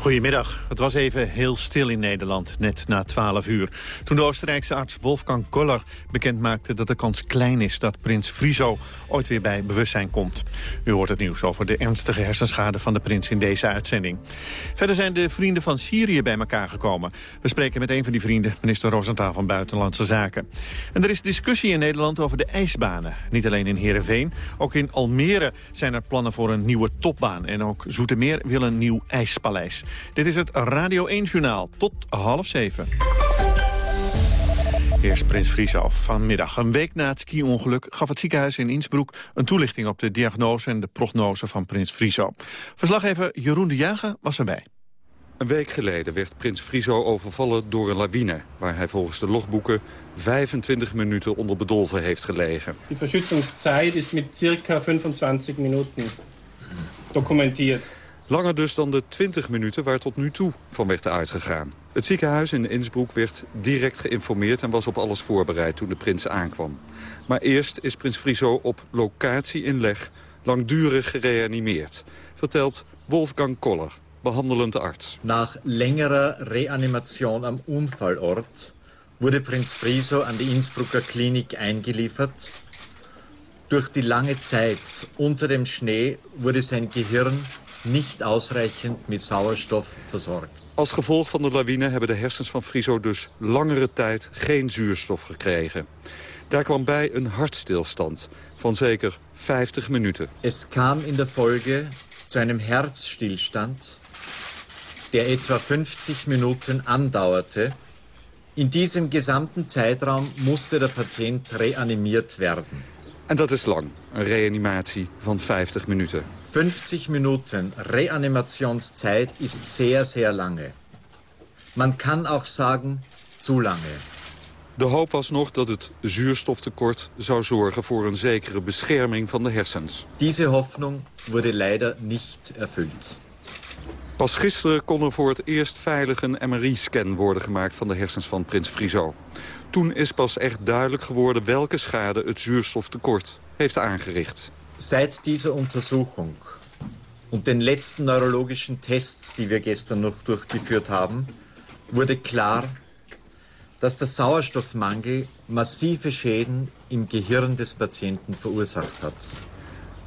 Goedemiddag. Het was even heel stil in Nederland, net na 12 uur. Toen de Oostenrijkse arts Wolfgang Koller bekendmaakte dat de kans klein is dat prins Friso ooit weer bij bewustzijn komt. U hoort het nieuws over de ernstige hersenschade van de prins in deze uitzending. Verder zijn de vrienden van Syrië bij elkaar gekomen. We spreken met een van die vrienden, minister Rosenthal van Buitenlandse Zaken. En er is discussie in Nederland over de ijsbanen. Niet alleen in Heerenveen, ook in Almere zijn er plannen voor een nieuwe topbaan. En ook Zoetermeer wil een nieuw ijspaleis. Dit is het Radio 1-journaal. Tot half zeven. Eerst Prins Friso vanmiddag. Een week na het ski-ongeluk gaf het ziekenhuis in Innsbruck... een toelichting op de diagnose en de prognose van Prins Friso. Verslaggever Jeroen de Jager was erbij. Een week geleden werd Prins Friso overvallen door een lawine... waar hij volgens de logboeken 25 minuten onder bedolven heeft gelegen. De verschuttungstijd is met circa 25 minuten documentiert. Langer dus dan de 20 minuten waar tot nu toe van werd uitgegaan. Het ziekenhuis in Innsbruck werd direct geïnformeerd... en was op alles voorbereid toen de prins aankwam. Maar eerst is prins Friso op locatie in Leg langdurig gereanimeerd, vertelt Wolfgang Koller, behandelend arts. Nach längerer Reanimation am Unfallort wurde Prinz Friso an die Innsbrucker Klinik eingeliefert. Durch die lange Zeit unter dem Schnee wurde sein Gehirn nicht ausreichend mit Sauerstoff versorgt. Als gevolg van de lawine hebben de hersens van Friso dus langere tijd geen zuurstof gekregen. Daar kwam bij een hartstilstand van zeker 50 minuten. Es kam in der Folge zu einem Herzstillstand, der etwa 50 Minuten andauerte. In diesem gesamten Zeitraum musste der Patient reanimiert werden. En dat is lang, een reanimatie van 50 minuten. 50 Minuten Reanimationszeit ist sehr, sehr lange. Man kann auch sagen, zu lange. De hoop was nog dat het zuurstoftekort zou zorgen voor een zekere bescherming van de hersens. Diese Hoffnung wurde leider nicht erfüllt. Pas gisteren kon er voor het eerst veilig een MRI-scan worden gemaakt van de hersens van prins Friso. Toen is pas echt duidelijk geworden welke schade het zuurstoftekort heeft aangericht. Seit dieser Untersuchung und den letzten neurologischen Tests, die wir gestern noch durchgeführt haben, wurde klar, dass der Sauerstoffmangel massive Schäden im Gehirn des Patienten verursacht hat.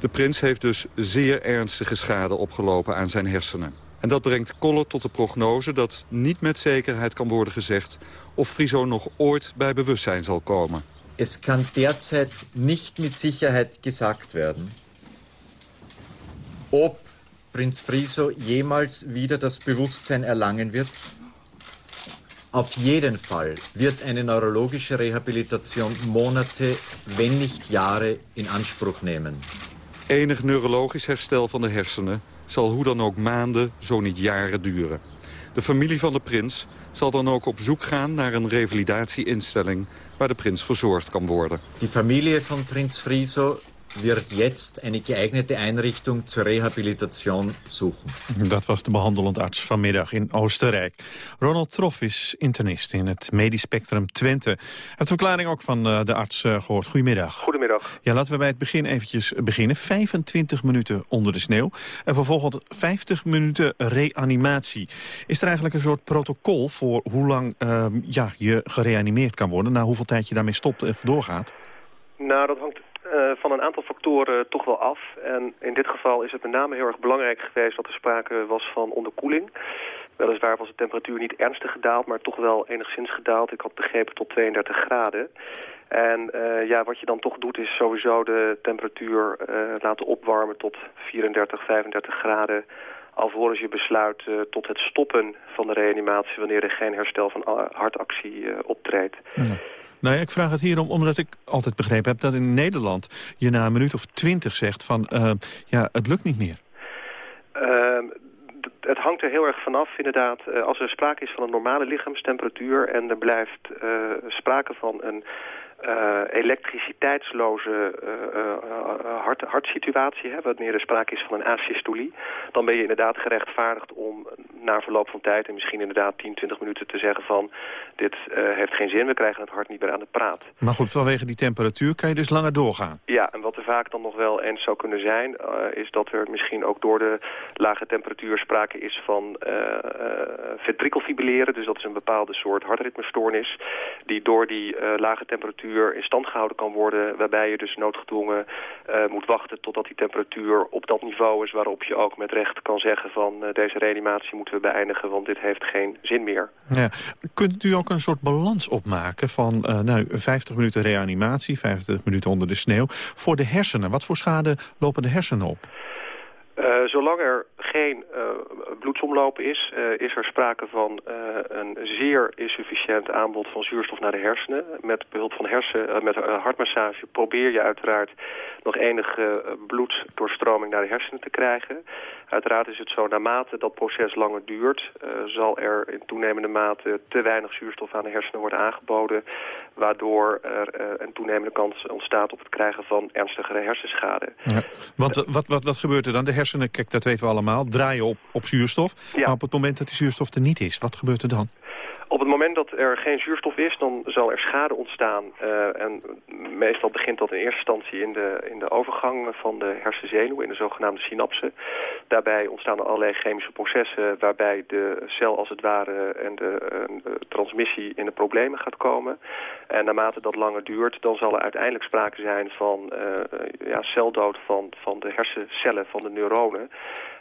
De prins heeft dus zeer ernstige schade opgelopen aan zijn hersenen. En dat brengt Koller tot de prognose dat niet met zekerheid kan worden gezegd... of Friso nog ooit bij bewustzijn zal komen. Es kann derzeit nicht mit Sicherheit gesagt werden, ob Prinz Friso jemals wieder das Bewusstsein erlangen wird. Auf jeden Fall wird eine neurologische Rehabilitation Monate, wenn nicht Jahre in Anspruch nehmen. Enig neurologisch herstel van de hersenen zal hoe dan ook maanden, zo niet jaren duren. De familie van de prins zal dan ook op zoek gaan naar een revalidatieinstelling waar de prins verzorgd kan worden. Die Familie van Prinz Friso wird jetzt eine geeignete Einrichtung zur Rehabilitation suchen. Dat was de behandelend arts vanmiddag in Oostenrijk. Ronald Troff is internist in het medisch spectrum Twente. Hij heeft de verklaring ook van eh, de arts eh, gehoord. Goedemiddag. Goedemiddag. Ja, laten we bij het begin eventjes beginnen. 25 minuten onder de sneeuw en vervolgens 50 minuten reanimatie. Is er eigenlijk een soort protocol voor hoe lang uh, ja, je gereanimeerd kan worden... na hoeveel tijd je daarmee stopt en doorgaat? Nou, dat hangt uh, van een aantal factoren toch wel af. En in dit geval is het met name heel erg belangrijk geweest dat er sprake was van onderkoeling. Weliswaar was de temperatuur niet ernstig gedaald, maar toch wel enigszins gedaald. Ik had begrepen tot 32 graden. En uh, ja, wat je dan toch doet is sowieso de temperatuur uh, laten opwarmen tot 34, 35 graden alvorens je besluit tot het stoppen van de reanimatie wanneer er geen herstel van hartactie optreedt. Nou ja, ik vraag het hierom omdat ik altijd begrepen heb dat in Nederland je na een minuut of twintig zegt van uh, ja, het lukt niet meer. Uh, het hangt er heel erg vanaf, inderdaad. Uh, als er sprake is van een normale lichaamstemperatuur en er blijft uh, sprake van een uh, elektriciteitsloze uh, hart, hartsituatie, hè, wanneer er sprake is van een asystolie, dan ben je inderdaad gerechtvaardigd om na verloop van tijd en misschien inderdaad 10, 20 minuten te zeggen van dit heeft geen zin, we krijgen het hart niet meer aan de praat. Maar goed, vanwege die temperatuur kan je dus langer doorgaan? Ja, en wat er vaak dan nog wel eens zou kunnen zijn, is dat er misschien ook door de lage temperatuur sprake is van ventrikelfibrilleren, dus dat is een bepaalde soort hartritmestoornis, die door die lage temperatuur in stand gehouden kan worden... waarbij je dus noodgedwongen uh, moet wachten totdat die temperatuur op dat niveau is... waarop je ook met recht kan zeggen van uh, deze reanimatie moeten we beëindigen... want dit heeft geen zin meer. Ja. Kunt u ook een soort balans opmaken van uh, nou, 50 minuten reanimatie... 50 minuten onder de sneeuw voor de hersenen? Wat voor schade lopen de hersenen op? Uh, zolang er geen uh, bloedsomloop is, uh, is er sprake van een zeer insufficiënt aanbod van zuurstof naar de hersenen. Met behulp van hersen, met hartmassage probeer je uiteraard nog enige bloeddoorstroming naar de hersenen te krijgen. Uiteraard is het zo, naarmate dat proces langer duurt, zal er in toenemende mate te weinig zuurstof aan de hersenen worden aangeboden. Waardoor er een toenemende kans ontstaat op het krijgen van ernstigere hersenschade. Ja. Want wat, wat, wat gebeurt er dan? De hersenen, kijk, dat weten we allemaal, draaien op, op zuurstof. Ja. Maar op het moment dat die zuurstof er niet is, wat gebeurt er dan? Op het moment dat er geen zuurstof is, dan zal er schade ontstaan. Uh, en meestal begint dat in eerste instantie in de, in de overgang van de hersenzenuw, in de zogenaamde synapsen. Daarbij ontstaan er allerlei chemische processen waarbij de cel als het ware en de, de transmissie in de problemen gaat komen. En naarmate dat langer duurt, dan zal er uiteindelijk sprake zijn van uh, ja, celdood van, van de hersencellen, van de neuronen.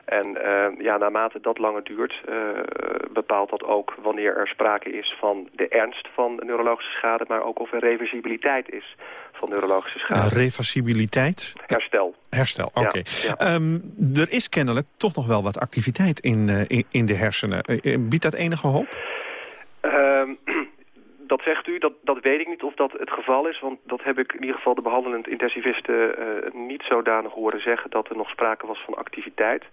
En uh, ja, naarmate dat langer duurt, uh, bepaalt dat ook wanneer er sprake is van de ernst van neurologische schade, maar ook of er reversibiliteit is van neurologische schade. Uh, reversibiliteit? Herstel. Herstel, oké. Okay. Ja, um, er is kennelijk toch nog wel wat activiteit in, in, in de hersenen. biedt dat enige hoop? Ehm, dat zegt u, dat, dat weet ik niet of dat het geval is. Want dat heb ik in ieder geval de behandelend intensivisten uh, niet zodanig horen zeggen dat er nog sprake was van activiteit.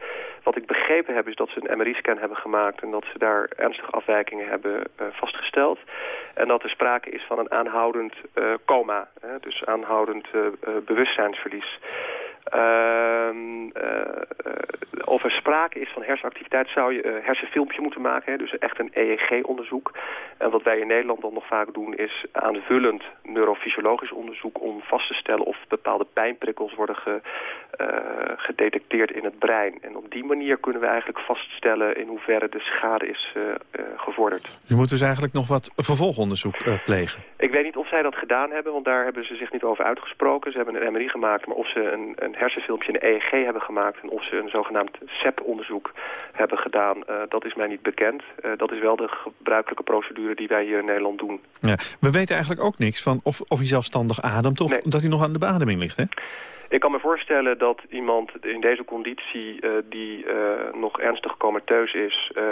Wat ik begrepen heb is dat ze een MRI-scan hebben gemaakt en dat ze daar ernstige afwijkingen hebben uh, vastgesteld. En dat er sprake is van een aanhoudend uh, coma, hè, dus aanhoudend bewustzijnsverlies. Uh, uh, of er sprake is van hersenactiviteit zou je een hersenfilmpje moeten maken. Hè, dus echt een EEG-onderzoek. En wat wij in Nederland dan nog vaak doen is aanvullend neurofysiologisch onderzoek... om vast te stellen of bepaalde pijnprikkels worden ge, uh, gedetecteerd in het brein. En op die manier kunnen we eigenlijk vaststellen in hoeverre de schade is gevorderd. Je moet dus eigenlijk nog wat vervolgonderzoek plegen? Ik weet niet of zij dat gedaan hebben, want daar hebben ze zich niet over uitgesproken. Ze hebben een MRI gemaakt, maar of ze een, een hersenfilmpje in EEG hebben gemaakt... en of ze een zogenaamd SEP-onderzoek hebben gedaan, uh, dat is mij niet bekend. Uh, dat is wel de gebruikelijke procedure die wij hier in Nederland doen. Ja, we weten eigenlijk ook niks van of, of hij zelfstandig ademt... of nee. dat hij nog aan de beademing ligt, hè? Ik kan me voorstellen dat iemand in deze conditie uh, die uh, nog ernstig comateus is... Uh,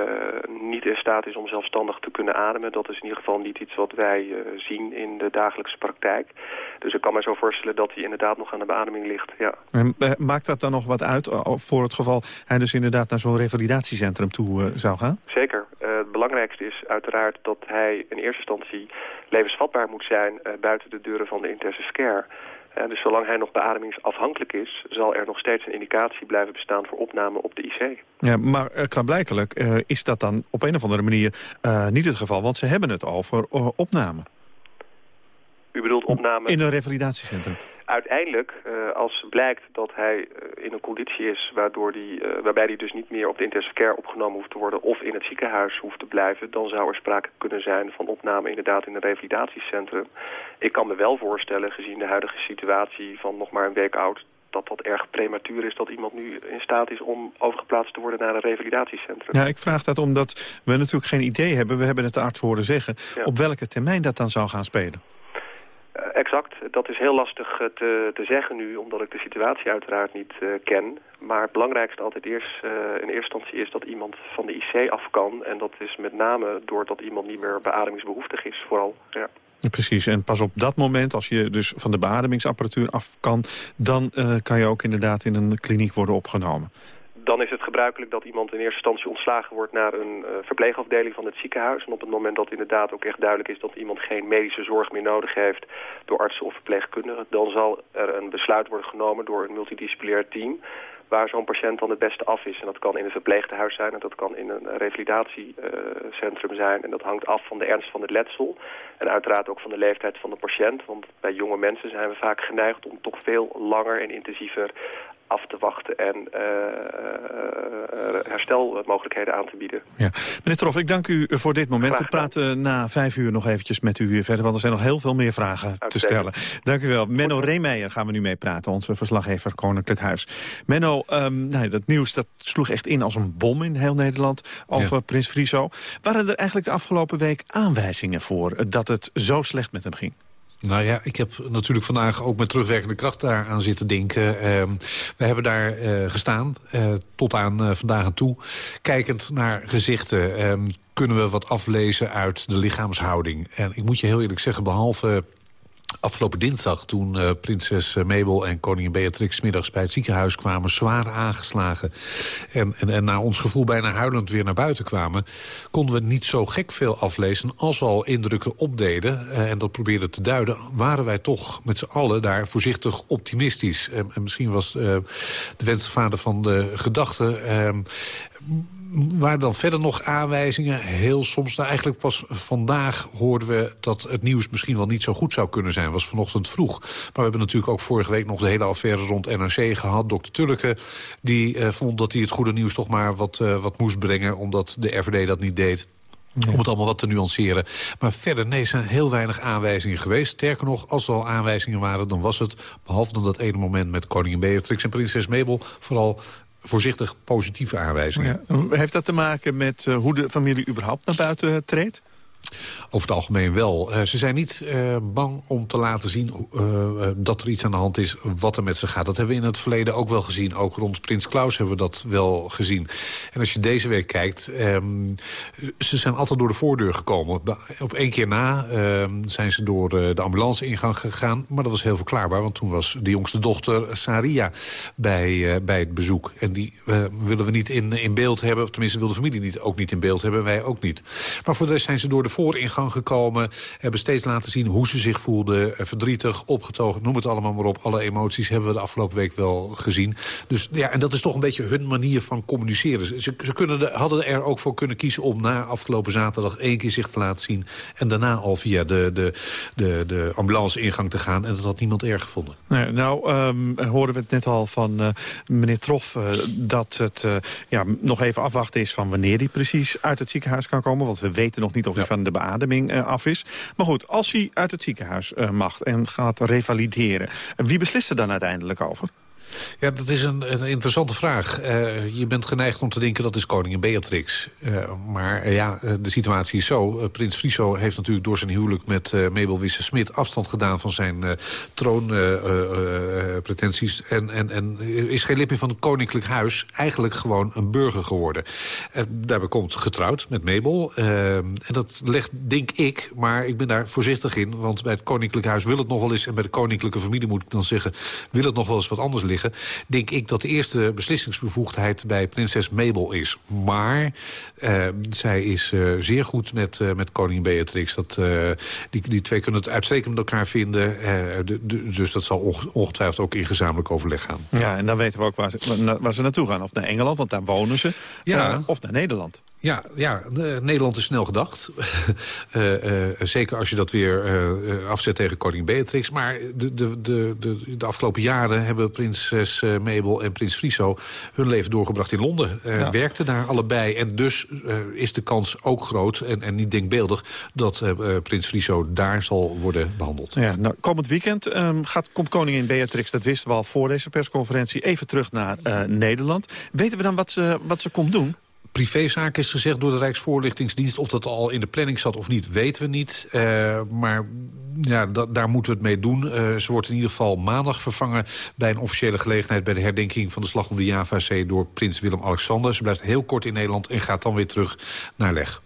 niet in staat is om zelfstandig te kunnen ademen. Dat is in ieder geval niet iets wat wij zien in de dagelijkse praktijk. Dus ik kan me zo voorstellen dat hij inderdaad nog aan de beademing ligt. Ja. En, maakt dat dan nog wat uit voor het geval hij dus inderdaad naar zo'n revalidatiecentrum toe zou gaan? Zeker. het belangrijkste is uiteraard dat hij in eerste instantie levensvatbaar moet zijn... buiten de deuren van de intensive care... Uh, dus zolang hij nog beademingsafhankelijk is... zal er nog steeds een indicatie blijven bestaan voor opname op de IC. Ja, maar uh, klaarblijkelijk uh, is dat dan op een of andere manier niet het geval... want ze hebben het al voor opname. U bedoelt opname... In een revalidatiecentrum uiteindelijk, uh, als blijkt dat hij uh, in een conditie is waardoor die, uh, waarbij hij dus niet meer op de intensive care opgenomen hoeft te worden of in het ziekenhuis hoeft te blijven, dan zou er sprake kunnen zijn van opname inderdaad in een revalidatiecentrum. Ik kan me wel voorstellen, gezien de huidige situatie van nog maar een week oud, dat dat erg prematuur is dat iemand nu in staat is om overgeplaatst te worden naar een revalidatiecentrum. Ja, ik vraag dat omdat we natuurlijk geen idee hebben, we hebben het de arts horen zeggen, ja. op welke termijn dat dan zou gaan spelen. Uh, exact. Dat is heel lastig uh, te, te, zeggen nu, omdat ik de situatie uiteraard niet uh, ken. Maar het belangrijkste altijd eerst in eerste instantie is dat iemand van de IC af kan. En dat is met name doordat iemand niet meer beademingsbehoeftig is, vooral. Ja. Precies, en pas op dat moment, als je dus van de beademingsapparatuur af kan... dan kan je ook inderdaad in een kliniek worden opgenomen dan is het gebruikelijk dat iemand in eerste instantie ontslagen wordt naar een uh, verpleegafdeling van het ziekenhuis. En op het moment dat inderdaad ook echt duidelijk is dat iemand geen medische zorg meer nodig heeft door artsen of verpleegkundigen, dan zal er een besluit worden genomen door een multidisciplinair team waar zo'n patiënt dan het beste af is. En dat kan in een verpleegtehuis zijn en dat kan in een revalidatiecentrum zijn. En dat hangt af van de ernst van het letsel. En uiteraard ook van de leeftijd van de patiënt. Want bij jonge mensen zijn we vaak geneigd om toch veel langer en intensiever af te wachten en uh, uh, herstelmogelijkheden aan te bieden. Ja. Meneer Troff, ik dank u voor dit moment. We praten na vijf uur nog eventjes met u verder, want er zijn nog heel veel meer vragen te stellen. Dank u wel. Menno Reemeijer gaan we nu mee praten, onze verslaggever Koninklijk Huis. Menno, um, nou, dat nieuws dat sloeg echt in als een bom in heel Nederland over ja. Prins Friso. Waren er eigenlijk de afgelopen week aanwijzingen voor dat het zo slecht met hem ging? Nou ja, ik heb natuurlijk vandaag ook met terugwerkende kracht daaraan zitten denken. Uh, we hebben daar uh, gestaan, uh, tot aan uh, vandaag toe. Kijkend naar gezichten ehm, kunnen we wat aflezen uit de lichaamshouding. En ik moet je heel eerlijk zeggen, behalve Afgelopen dinsdag, toen uh, prinses Mabel en koningin Beatrix... middags bij het ziekenhuis kwamen, zwaar aangeslagen... En, en, en naar ons gevoel bijna huilend weer naar buiten kwamen... konden we niet zo gek veel aflezen als we al indrukken opdeden... Uh, en dat probeerden te duiden, waren wij toch met z'n allen daar voorzichtig optimistisch. En, en misschien was uh, de wensvader van de gedachte waren dan verder nog aanwijzingen? Heel soms, nou eigenlijk pas vandaag hoorden we dat het nieuws misschien wel niet zo goed zou kunnen zijn. was vanochtend vroeg. Maar we hebben natuurlijk ook vorige week nog de hele affaire rond NRC gehad. Dr. Tulleke, die uh, vond dat hij het goede nieuws toch maar wat, uh, wat moest brengen... omdat de RVD dat niet deed. Om het allemaal wat te nuanceren. Maar verder, nee, zijn heel weinig aanwijzingen geweest. Sterker nog, als er al aanwijzingen waren, dan was het... behalve dan dat ene moment met koningin Beatrix en prinses Mabel... vooral voorzichtig positieve aanwijzingen. Heeft dat te maken met uh, hoe de familie überhaupt naar buiten treedt? Over het algemeen wel. Uh, ze zijn niet uh, bang om te laten zien uh, dat er iets aan de hand is wat er met ze gaat. Dat hebben we in het verleden ook wel gezien. Ook rond Prins Klaus hebben we dat wel gezien. En als je deze week kijkt, um, ze zijn altijd door de voordeur gekomen. Op één keer na um, zijn ze door de ambulance-ingang gegaan. Maar dat was heel verklaarbaar, want toen was de jongste dochter Saria bij, bij het bezoek. En die willen we niet in, in beeld hebben, of tenminste wil de familie niet, ook niet in beeld hebben, wij ook niet. Maar voor de rest zijn ze door de vooringang gekomen. Hebben steeds laten zien hoe ze zich voelden. Eh, verdrietig, opgetogen, noem het allemaal maar op. Alle emoties hebben we de afgelopen week wel gezien. Dus ja, en dat is toch een beetje hun manier van communiceren. Ze, ze kunnen de, hadden er ook voor kunnen kiezen om na afgelopen zaterdag één keer zich te laten zien. En daarna al via de, de, de, de ambulance-ingang te gaan. En dat had niemand erg gevonden. Nou, um, hoorden we het net al van uh, meneer Trof... Uh, dat het uh, ja, nog even afwachten is van wanneer hij precies uit het ziekenhuis kan komen. Want we weten nog niet of hij ja. van de beademing uh, af is. Maar goed, als hij uit het ziekenhuis uh, mag en gaat revalideren... wie beslist er dan uiteindelijk over? Ja, dat is een, een interessante vraag. Uh, je bent geneigd om te denken dat is koningin Beatrix. Uh, maar uh, ja, de situatie is zo. Prins Friso heeft natuurlijk door zijn huwelijk met Mabel Wisse-Smit... afstand gedaan van zijn troonpretenties. en, en, en is geen lid meer van het koninklijk huis. Eigenlijk gewoon een burger geworden. daarbij komt getrouwd met Mabel. en dat legt, denk ik, maar ik ben daar voorzichtig in... want bij het koninklijk huis wil het nog wel eens... en bij de koninklijke familie moet ik dan zeggen... wil het nog wel eens wat anders liggen denk ik dat de eerste beslissingsbevoegdheid bij prinses Mabel is. Maar uh, zij is uh, zeer goed met, uh, met koningin Beatrix. Dat, die, die twee kunnen het uitstekend met elkaar vinden. De, de, dus dat zal ongetwijfeld ook in gezamenlijk overleg gaan. Ja, en dan weten we ook waar ze, waar ze naartoe gaan. Of naar Engeland, want daar wonen ze. Ja. of naar Nederland. Ja, ja Nederland is snel gedacht. uh, [laughs] uh, zeker als je dat weer uh, afzet tegen koningin Beatrix. Maar de, de, de, de, de afgelopen jaren hebben prinses Mabel en prins Friso... hun leven doorgebracht in Londen. Ja. Werkten daar allebei. En dus is de kans ook groot, en, en niet denkbeeldig... dat prins Friso daar zal worden behandeld. Ja, nou, komend weekend um, gaat, komt koningin Beatrix... dat wisten we al voor deze persconferentie... even terug naar Nederland. Weten we dan wat ze, wat ze komt doen? Privézaak is gezegd door de Rijksvoorlichtingsdienst. Of dat al in de planning zat of niet, weten we niet. Uh, maar ja, daar moeten we het mee doen. Uh, ze wordt in ieder geval maandag vervangen bij een officiële gelegenheid... bij de herdenking van de slag om de Javazee door prins Willem-Alexander. Ze blijft heel kort in Nederland en gaat dan weer terug naar Leg.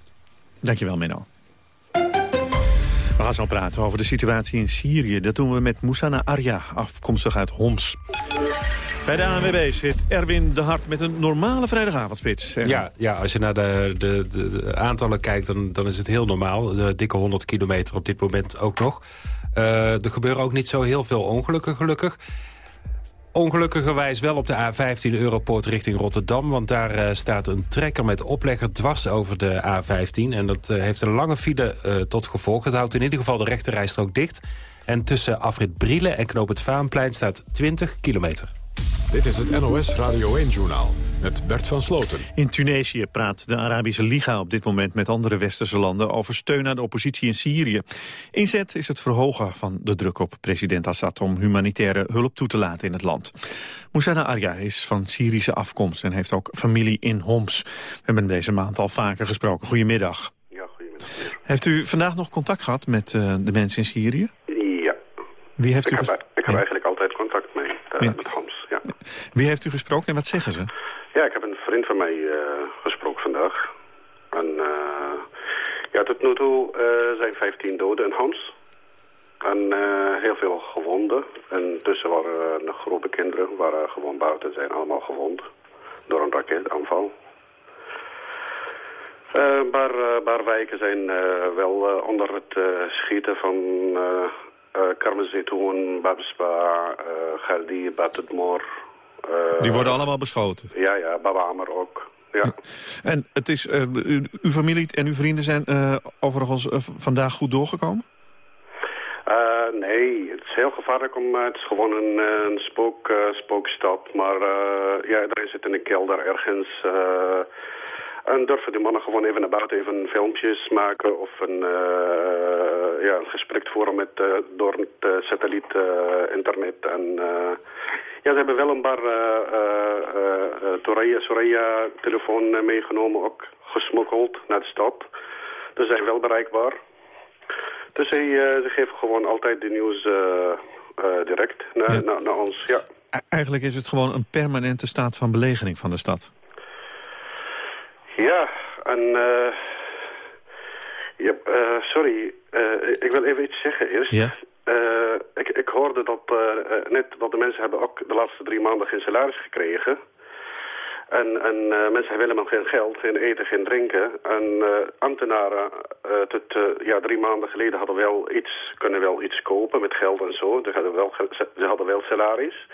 Dankjewel, Menno. We gaan zo praten over de situatie in Syrië. Dat doen we met Moussana Arya, afkomstig uit Homs. Bij de ANWB zit Erwin de Hart met een normale vrijdagavondspits. Ja, ja, als je naar de, de, de, aantallen kijkt, dan, dan is het heel normaal. De dikke 100 kilometer op dit moment ook nog. Uh, er gebeuren ook niet zo heel veel ongelukken, gelukkig. Ongelukkigerwijs wel op de A15 Europoort richting Rotterdam. Want daar uh, staat een trekker met oplegger dwars over de A15. En dat uh, heeft een lange file tot gevolg. Het houdt in ieder geval de rechterrijstrook dicht. En tussen afrit Brielen en Knoop het Vaanplein staat 20 kilometer. Dit is het NOS Radio 1-journaal met Bert van Sloten. In Tunesië praat de Arabische Liga op dit moment met andere westerse landen... over steun aan de oppositie in Syrië. Inzet is het verhogen van de druk op president Assad... om humanitaire hulp toe te laten in het land. Moussana Arya is van Syrische afkomst en heeft ook familie in Homs. We hebben deze maand al vaker gesproken. Goedemiddag. Ja, goedemiddag. Heeft u vandaag nog contact gehad met uh, de mensen in Syrië? Ja. Wie heeft ik u heb, ik heb eigenlijk altijd contact mee, uh, Ja. met Homs. Ja. [laughs] Wie heeft u gesproken en wat zeggen ze? ja, ik heb een vriend van mij uh, gesproken vandaag. En uh, ja, tot nu toe uh, zijn 15 doden in Homs. En heel veel gewonden. En tussen waren nog groepen kinderen, waren gewoon buiten, zijn allemaal gewond. Door een raketaanval. Een paar wijken zijn wel onder het schieten van uh, Karmazetoen, Babspa, uh, Galdi, Batudmor. Die worden allemaal beschoten? Ja, ja, Baba Amr ook. ja. En het is, uh, uw familie en uw vrienden zijn uh, overigens uh, vandaag goed doorgekomen? nee, het is heel gevaarlijk om... het is gewoon een, een spook, spookstad. Maar ja, iedereen zit in een kelder ergens... En durven de mannen gewoon even naar buiten even filmpjes maken of een, uh, ja, een gesprek voeren met, uh, door het satelliet uh, internet. En ja, ze hebben wel een paar Soraya, Soraya telefoon meegenomen, ook gesmokkeld naar de stad. Dus ze zijn wel bereikbaar. Dus zij, ze geven gewoon altijd de nieuws direct naar, ja. naar, naar ons, ja. Eigenlijk is het gewoon een permanente staat van belegering van de stad. Ja, en... Uh, ja, uh, sorry, uh, ik wil even iets zeggen eerst. Ja? ik, ik hoorde dat net dat de mensen hebben ook de laatste drie maanden geen salaris gekregen. En, en mensen hebben helemaal geen geld, geen eten, geen drinken. En ambtenaren tot ja, drie maanden geleden hadden wel iets, kunnen wel iets kopen met geld en zo. Ze hadden wel, ze hadden wel salaris.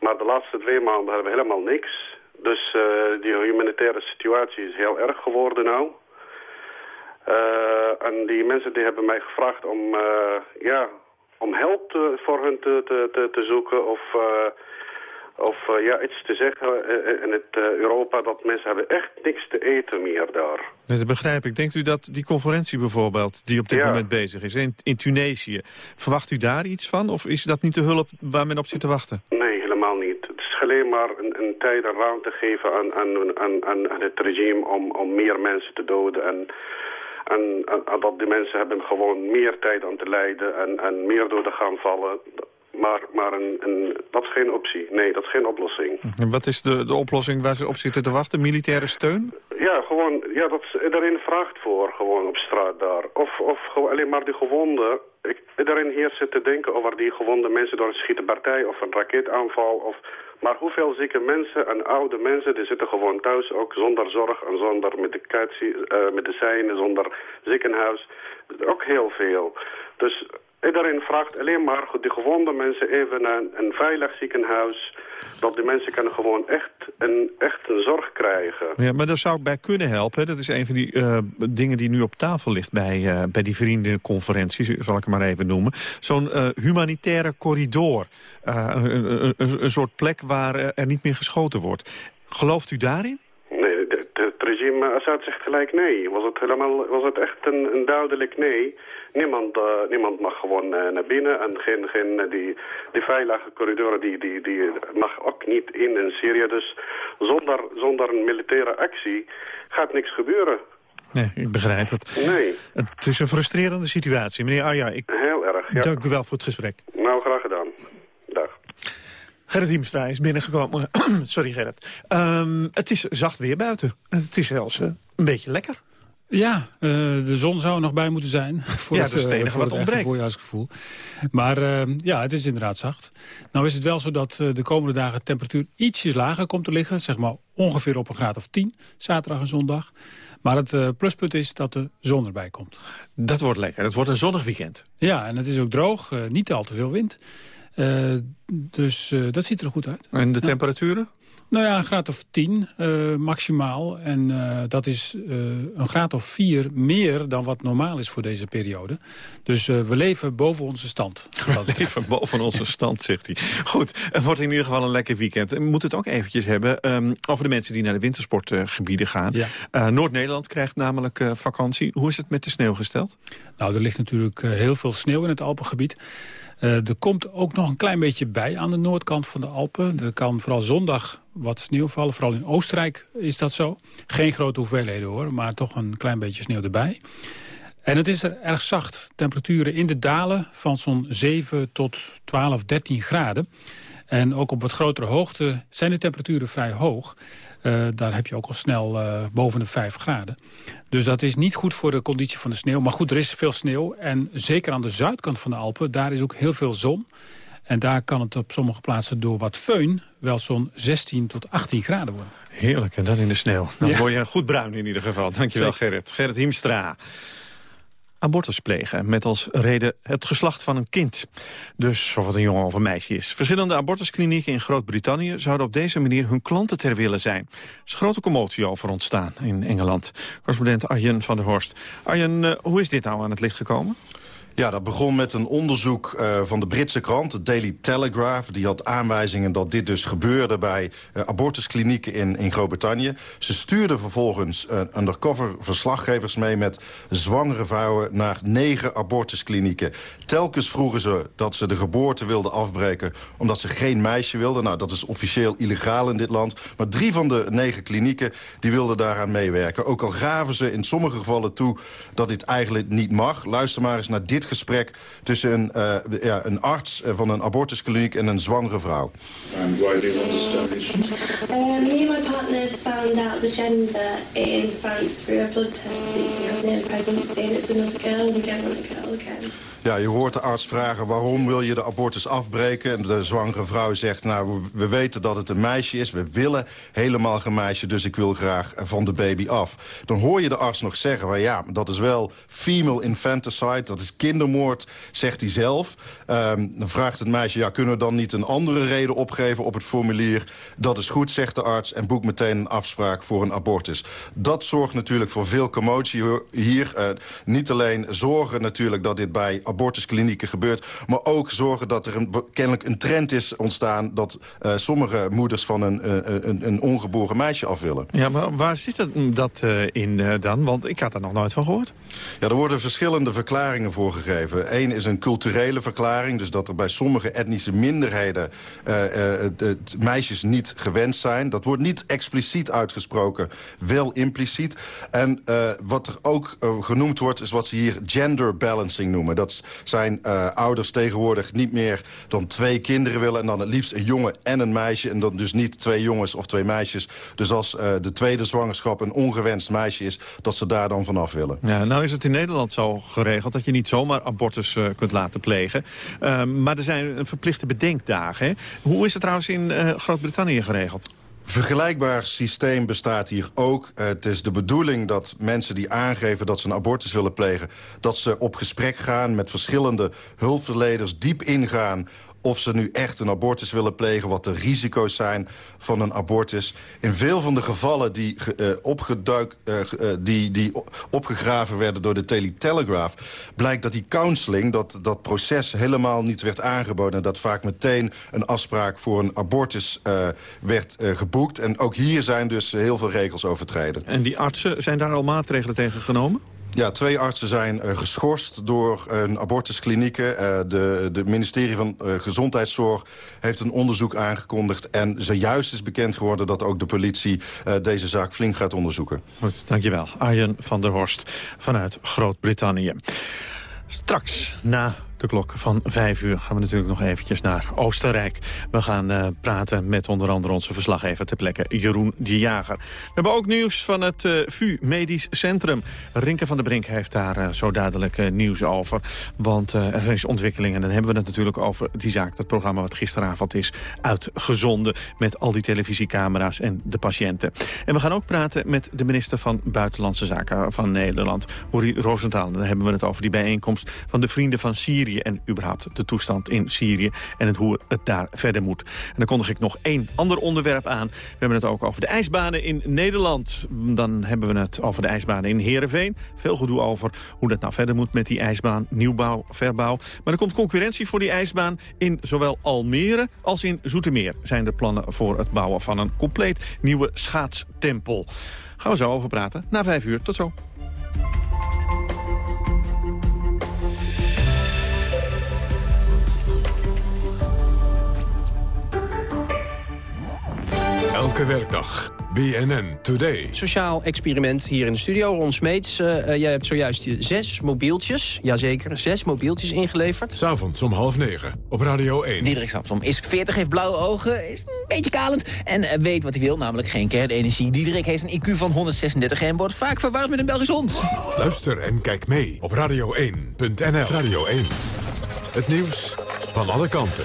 Maar de laatste twee maanden hebben we helemaal niks. Dus uh, die humanitaire situatie is heel erg geworden nou. Uh, en die mensen die hebben mij gevraagd om, uh, ja, om hulp te, voor hen te, te, te, zoeken of, of ja, iets te zeggen in het Europa dat mensen hebben echt niks te eten meer daar. Nee, dat begrijp ik. Denkt u dat die conferentie bijvoorbeeld, die op dit ja. moment bezig is, in, in Tunesië, verwacht u daar iets van? Of is dat niet de hulp waar men op zit te wachten? Nee, alleen maar een, een tijd en ruimte geven aan, aan, aan, aan het regime om, om meer mensen te doden. En, en, en, dat die mensen hebben gewoon meer tijd aan te lijden en, en meer doden gaan vallen. Maar, maar een, een, dat is geen optie. Nee, dat is geen oplossing. En wat is de, de oplossing waar ze op zitten te wachten? Militaire steun? Ja, gewoon, ja, dat iedereen vraagt voor, gewoon op straat daar. Of, of alleen maar die gewonden. Ik, iedereen hier zit te denken over die gewonde mensen door een schietenpartij of een raketaanval. Of, maar hoeveel zieke mensen en oude mensen, die zitten gewoon thuis ook zonder zorg en zonder medicatie, uh, medicijnen, zonder ziekenhuis. Ook heel veel. Dus Iedereen vraagt alleen maar de gewonde mensen even naar een veilig ziekenhuis. Dat die mensen kunnen gewoon echt een, echt een zorg krijgen. Ja, maar daar zou ik bij kunnen helpen. Dat is een van die uh, dingen die nu op tafel ligt bij, uh, bij die vriendenconferenties, zal ik het maar even noemen. Zo'n uh, humanitaire corridor. Een, een, een, soort plek waar er niet meer geschoten wordt. Gelooft u daarin? Regime Assad zegt gelijk nee. Was het, helemaal, was het echt een, een duidelijk nee? Niemand, uh, niemand mag gewoon uh, naar binnen en geen, geen, die, die veilige corridoren die, die, die mag ook niet in in Syrië. Dus zonder, zonder een militaire actie gaat niks gebeuren. Nee, ik begrijp het. Nee. Het is een frustrerende situatie. Meneer Arja, ik Heel erg, ja. dank u wel voor het gesprek. Nou, graag gedaan. Dag. Gerrit Hiemstra is binnengekomen. [clears throat] Sorry Gerrit. Um, het is zacht weer buiten. Het is zelfs uh, een beetje lekker. Ja, uh, de zon zou er nog bij moeten zijn. [laughs] Voor ja, het, dat is het enige uh, wat ontbreekt. voorjaarsgevoel. Maar uh, ja, het is inderdaad zacht. Nou is het wel zo dat de komende dagen de temperatuur ietsjes lager komt te liggen. Zeg maar ongeveer op een graad of 10, zaterdag en zondag. Maar het pluspunt is dat de zon erbij komt. Dat wordt lekker. Het wordt een zonnig weekend. Ja, en het is ook droog. niet al te veel wind. Dus dat ziet er goed uit. En de temperaturen? Nou ja, een graad of 10 uh, maximaal. En uh, dat is uh, een graad of 4 meer dan wat normaal is voor deze periode. Dus we leven boven onze stand. [laughs] We leven boven onze stand, zegt hij. Goed, het wordt in ieder geval een lekker weekend. We moeten het ook eventjes hebben um, over de mensen die naar de wintersportgebieden gaan. Ja. Noord-Nederland krijgt namelijk vakantie. Hoe is het met de sneeuw gesteld? Nou, er ligt natuurlijk heel veel sneeuw in het Alpengebied. Uh, er komt ook nog een klein beetje bij aan de noordkant van de Alpen. Er kan vooral zondag wat sneeuw vallen. Vooral in Oostenrijk is dat zo. Geen grote hoeveelheden hoor, maar toch een klein beetje sneeuw erbij. En het is er erg zacht. Temperaturen in de dalen van zo'n 7 tot 12, 13 graden. En ook op wat grotere hoogte zijn de temperaturen vrij hoog. Uh, daar heb je ook al snel uh, boven de 5 graden. Dus dat is niet goed voor de conditie van de sneeuw. Maar goed, er is veel sneeuw. En zeker aan de zuidkant van de Alpen, daar is ook heel veel zon. En daar kan het op sommige plaatsen door wat föhn wel zo'n 16 tot 18 graden worden. Heerlijk, en dan in de sneeuw. Dan ja. word je goed bruin in ieder geval. Dankjewel, Zeker. Gerrit. Gerrit Hiemstra. Abortus plegen... met als reden het geslacht van een kind. Dus of het een jongen of een meisje is. Verschillende abortusklinieken in Groot-Brittannië... zouden op deze manier hun klanten ter wille zijn. Er is grote commotie over ontstaan in Engeland. Correspondent Arjen van der Horst. Arjen, eh, hoe is dit nou aan het licht gekomen? Ja, dat begon met een onderzoek uh, van de Britse krant, de Daily Telegraph. Die had aanwijzingen dat dit dus gebeurde bij uh, abortusklinieken in, in Groot-Brittannië. Ze stuurden vervolgens uh, undercover verslaggevers mee met zwangere vrouwen naar negen abortusklinieken. Telkens vroegen ze dat ze de geboorte wilden afbreken omdat ze geen meisje wilden. Nou, dat is officieel illegaal in dit land. Maar drie van de negen klinieken die wilden daaraan meewerken. Ook al gaven ze in sommige gevallen toe dat dit eigenlijk niet mag. Luister maar eens naar dit gesprek tussen een, uh, ja, een arts van een abortuskliniek en een zwangere vrouw. And why do you want to establish? Um, me and my partner found out the gender in France through a blood test that you have pregnancy and it's another girl. We don't want a girl again. Ja, je hoort de arts vragen waarom wil je de abortus afbreken. En de zwangere vrouw zegt, nou, we weten dat het een meisje is. We willen helemaal geen meisje, dus ik wil graag van de baby af. Dan hoor je de arts nog zeggen, well, ja, dat is wel female infanticide. Dat is kindermoord, zegt hij zelf. Um, dan vraagt het meisje, ja, kunnen we dan niet een andere reden opgeven op het formulier? Dat is goed, zegt de arts, en boekt meteen een afspraak voor een abortus. Dat zorgt natuurlijk voor veel commotie hier. Uh, niet alleen zorgen natuurlijk dat dit bij abortusklinieken gebeurt. Maar ook zorgen dat er een, kennelijk een trend is ontstaan... dat uh, sommige moeders van een, uh, een, een, ongeboren meisje af willen. Ja, maar waar zit dat uh, in dan? Want ik had er nog nooit van gehoord. Ja, er worden verschillende verklaringen voor gegeven. Eén is een culturele verklaring. Dus dat er bij sommige etnische minderheden meisjes niet gewenst zijn. Dat wordt niet expliciet uitgesproken, wel impliciet. En wat er ook genoemd wordt, is wat ze hier gender balancing noemen. Dat zijn uh, ouders tegenwoordig niet meer dan twee kinderen willen... en dan het liefst een jongen en een meisje. En dan dus niet twee jongens of twee meisjes. Dus als uh, de tweede zwangerschap een ongewenst meisje is... dat ze daar dan vanaf willen. Ja, nou is het in Nederland zo geregeld... dat je niet zomaar abortus uh, kunt laten plegen. maar er zijn verplichte bedenkdagen. Hè? Hoe is het trouwens in Groot-Brittannië geregeld? Vergelijkbaar systeem bestaat hier ook. Het is de bedoeling dat mensen die aangeven dat ze een abortus willen plegen... dat ze op gesprek gaan met verschillende hulpverleners, diep ingaan of ze nu echt een abortus willen plegen... wat de risico's zijn van een abortus. In veel van de gevallen die, uh, opgeduik, uh, die, die opgegraven werden door de Daily Telegraph... blijkt dat die counseling, dat, dat proces helemaal niet werd aangeboden... en dat vaak meteen een afspraak voor een abortus werd geboekt. En ook hier zijn dus heel veel regels overtreden. En die artsen, zijn daar al maatregelen tegen genomen? Ja, twee artsen zijn uh, geschorst door een abortusklinieken. Uh, de, de ministerie van uh, Gezondheidszorg heeft een onderzoek aangekondigd. En zojuist is bekend geworden dat ook de politie deze zaak flink gaat onderzoeken. Goed, dankjewel. Arjen van der Horst vanuit Groot-Brittannië. Straks, na de klok van vijf uur gaan we natuurlijk nog eventjes naar Oostenrijk. We gaan uh, praten met onder andere onze verslaggever ter plekke, Jeroen de Jager. We hebben ook nieuws van het uh, VU Medisch Centrum. Rinke van der Brink heeft daar uh, zo dadelijk nieuws over. Want er is ontwikkeling en dan hebben we het natuurlijk over die zaak. Dat programma wat gisteravond is uitgezonden met al die televisiecamera's en de patiënten. En we gaan ook praten met de minister van Buitenlandse Zaken van Nederland, Uri Rosenthal. Dan hebben we het over die bijeenkomst van de Vrienden van Syrië en überhaupt de toestand in Syrië en het hoe het daar verder moet. En dan kondig ik nog één ander onderwerp aan. We hebben het ook over de ijsbanen in Nederland. Dan hebben we het over de ijsbanen in Heerenveen. Veel gedoe over hoe dat nou verder moet met die ijsbaan, nieuwbouw, verbouw. Maar er komt concurrentie voor die ijsbaan in zowel Almere als in Zoetermeer. Zijn de plannen voor het bouwen van een compleet nieuwe schaatstempel. Gaan we zo over praten. Na vijf uur. Tot zo. Elke werkdag. BNN Today. Sociaal experiment hier in de studio. Ron Smeets, uh, uh, jij hebt zojuist zes mobieltjes, jazeker, zes mobieltjes ingeleverd. S'avonds om half negen op Radio 1. Diederik Samsom is 40, heeft blauwe ogen, is een beetje kalend... en uh, weet wat hij wil, namelijk geen kernenergie. Diederik heeft een IQ van 136 en wordt vaak verwaard met een Belgisch hond. Luister en kijk mee op radio1.nl. Radio 1. Het nieuws van alle kanten.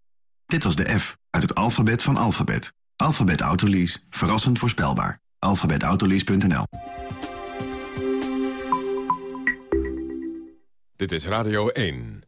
Dit was de F uit het alfabet van alfabet. Alphabet Autolease. Verrassend voorspelbaar. alphabetautolease.nl Dit is Radio 1.